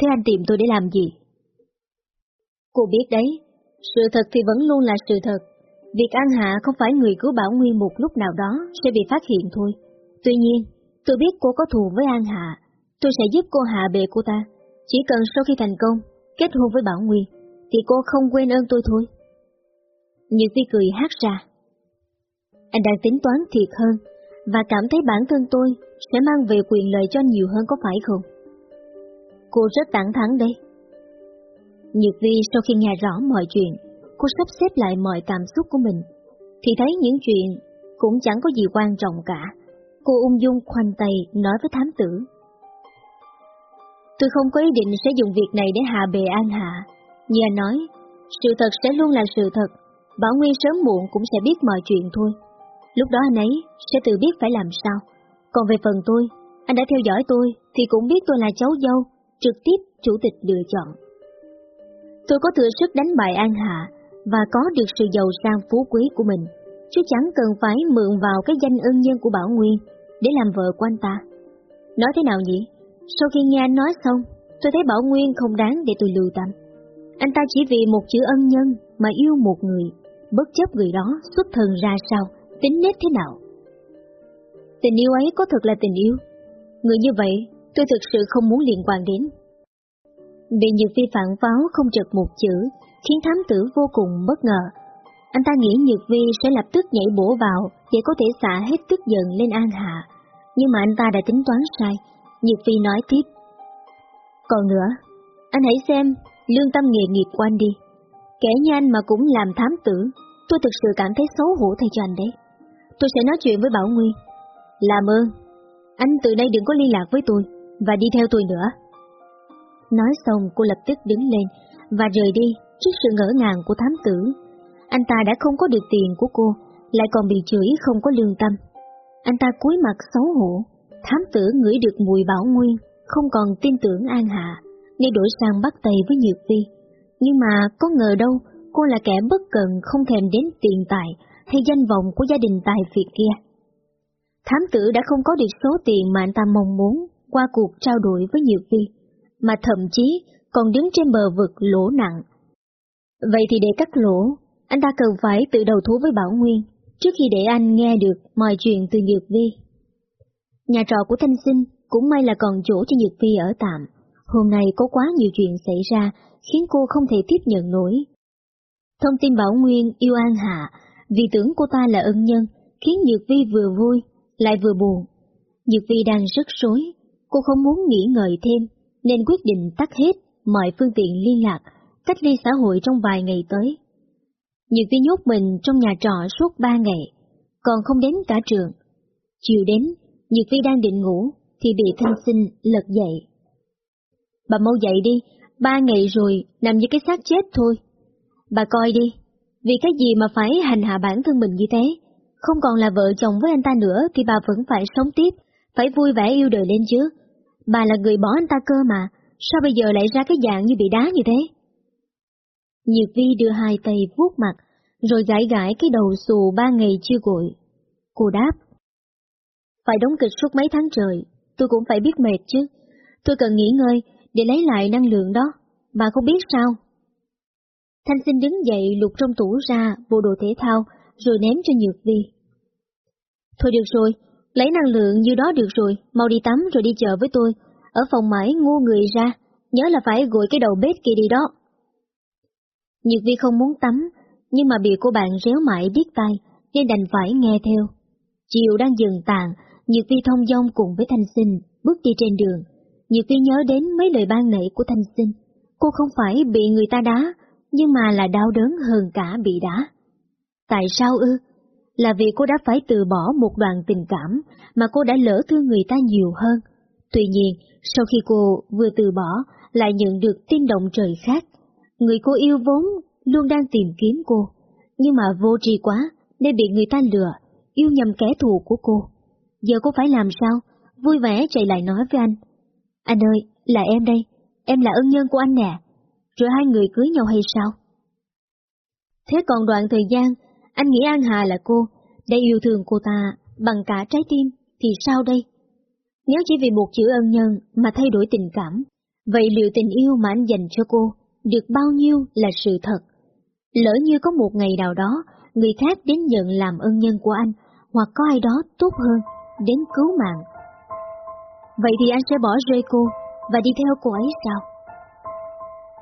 Thế anh tìm tôi để làm gì? Cô biết đấy, sự thật thì vẫn luôn là sự thật. Việc An Hạ không phải người cứu Bảo Nguyên một lúc nào đó sẽ bị phát hiện thôi. Tuy nhiên, tôi biết cô có thù với An Hạ, tôi sẽ giúp cô hạ bệ cô ta. Chỉ cần sau khi thành công, kết hôn với Bảo Nguyên, thì cô không quên ơn tôi thôi. Nhược Vi cười hát ra. Anh đang tính toán thiệt hơn, và cảm thấy bản thân tôi sẽ mang về quyền lợi cho nhiều hơn có phải không? Cô rất thẳng thắn đây. Nhược Vi sau khi nghe rõ mọi chuyện, cô sắp xếp lại mọi cảm xúc của mình, thì thấy những chuyện cũng chẳng có gì quan trọng cả. Cô ung dung khoanh tay nói với thám tử. Tôi không có ý định sẽ dùng việc này để hạ bề an hạ. Như anh nói, sự thật sẽ luôn là sự thật, Bảo Nguyên sớm muộn cũng sẽ biết mọi chuyện thôi. Lúc đó anh ấy sẽ tự biết phải làm sao. Còn về phần tôi, anh đã theo dõi tôi thì cũng biết tôi là cháu dâu, trực tiếp chủ tịch lựa chọn. Tôi có thừa sức đánh bại An Hạ và có được sự giàu sang phú quý của mình, chứ chẳng cần phải mượn vào cái danh ân nhân của Bảo Nguyên để làm vợ của anh ta. Nói thế nào nhỉ? Sau khi nghe anh nói xong, tôi thấy Bảo Nguyên không đáng để tôi lưu tâm. Anh ta chỉ vì một chữ ân nhân mà yêu một người, bất chấp người đó xuất thần ra sao, tính nết thế nào. Tình yêu ấy có thật là tình yêu. Người như vậy, tôi thực sự không muốn liên quan đến. Bị Nhược Vi phản pháo không trật một chữ, khiến thám tử vô cùng bất ngờ. Anh ta nghĩ Nhược Vi sẽ lập tức nhảy bổ vào để có thể xả hết tức giận lên An Hạ. Nhưng mà anh ta đã tính toán sai. Nhiệt Phi nói tiếp. Còn nữa, anh hãy xem lương tâm nghề nghiệp của anh đi. Kể như anh mà cũng làm thám tử, tôi thực sự cảm thấy xấu hổ thay cho anh đấy. Tôi sẽ nói chuyện với Bảo Nguyên. Làm ơn, anh từ đây đừng có liên lạc với tôi, và đi theo tôi nữa. Nói xong cô lập tức đứng lên, và rời đi trước sự ngỡ ngàng của thám tử. Anh ta đã không có được tiền của cô, lại còn bị chửi không có lương tâm. Anh ta cúi mặt xấu hổ, thám tử ngửi được mùi bảo nguyên, không còn tin tưởng An Hạ, nên đổi sang bắt tay với Nhược Vi. Nhưng mà có ngờ đâu, cô là kẻ bất cần không thèm đến tiền tài hay danh vọng của gia đình tài phiệt kia. Thám tử đã không có được số tiền mà anh ta mong muốn qua cuộc trao đổi với Nhược Vi, mà thậm chí còn đứng trên bờ vực lỗ nặng. Vậy thì để cắt lỗ, anh ta cần phải tự đầu thú với Bảo Nguyên, trước khi để anh nghe được mọi chuyện từ Nhược Vi. Nhà trọ của Thanh Sinh cũng may là còn chỗ cho Nhược phi ở tạm. Hôm nay có quá nhiều chuyện xảy ra khiến cô không thể tiếp nhận nổi. Thông tin Bảo Nguyên yêu An Hạ vì tưởng cô ta là ân nhân khiến Nhược Vi vừa vui lại vừa buồn. Nhược Vi đang rất rối, cô không muốn nghĩ ngợi thêm, nên quyết định tắt hết mọi phương tiện liên lạc, cách ly xã hội trong vài ngày tới. Nhược Vi nhốt mình trong nhà trọ suốt ba ngày, còn không đến cả trường. Chiều đến, Nhược Vi đang định ngủ, thì bị thanh sinh lật dậy. Bà mau dậy đi, ba ngày rồi, nằm như cái xác chết thôi. Bà coi đi, vì cái gì mà phải hành hạ bản thân mình như thế? Không còn là vợ chồng với anh ta nữa thì bà vẫn phải sống tiếp, phải vui vẻ yêu đời lên chứ. Bà là người bỏ anh ta cơ mà, sao bây giờ lại ra cái dạng như bị đá như thế? Nhược Vi đưa hai tay vuốt mặt, rồi gãi gãi cái đầu xù ba ngày chưa gội. Cô đáp. Phải đóng kịch suốt mấy tháng trời, tôi cũng phải biết mệt chứ. Tôi cần nghỉ ngơi để lấy lại năng lượng đó, bà không biết sao? Thanh sinh đứng dậy lục trong tủ ra bộ đồ thể thao, rồi ném cho Nhược Vi. Thôi được rồi, lấy năng lượng như đó được rồi, mau đi tắm rồi đi chợ với tôi, ở phòng mãi ngu người ra, nhớ là phải gội cái đầu bếp kia đi đó. Nhược Vi không muốn tắm, nhưng mà bị cô bạn réo mãi điếc tai, nên đành phải nghe theo. Chiều đang dừng tàn, Nhược Vi thông dong cùng với Thanh Sinh bước đi trên đường. Nhược Vi nhớ đến mấy lời ban nãy của Thanh Sinh. Cô không phải bị người ta đá, nhưng mà là đau đớn hơn cả bị đá. Tại sao ư? Là vì cô đã phải từ bỏ một đoạn tình cảm mà cô đã lỡ thương người ta nhiều hơn. Tuy nhiên, sau khi cô vừa từ bỏ, lại nhận được tin động trời khác. Người cô yêu vốn luôn đang tìm kiếm cô, nhưng mà vô tri quá nên bị người ta lừa, yêu nhầm kẻ thù của cô. Giờ cô phải làm sao? Vui vẻ chạy lại nói với anh. Anh ơi, là em đây, em là ân nhân của anh nè. Rồi hai người cưới nhau hay sao? Thế còn đoạn thời gian, anh nghĩ An Hà là cô, để yêu thương cô ta bằng cả trái tim, thì sao đây? Nếu chỉ vì một chữ ân nhân mà thay đổi tình cảm, vậy liệu tình yêu mà anh dành cho cô được bao nhiêu là sự thật? Lỡ như có một ngày nào đó, người khác đến nhận làm ân nhân của anh, hoặc có ai đó tốt hơn, đến cứu mạng. Vậy thì anh sẽ bỏ rơi cô và đi theo cô ấy sao?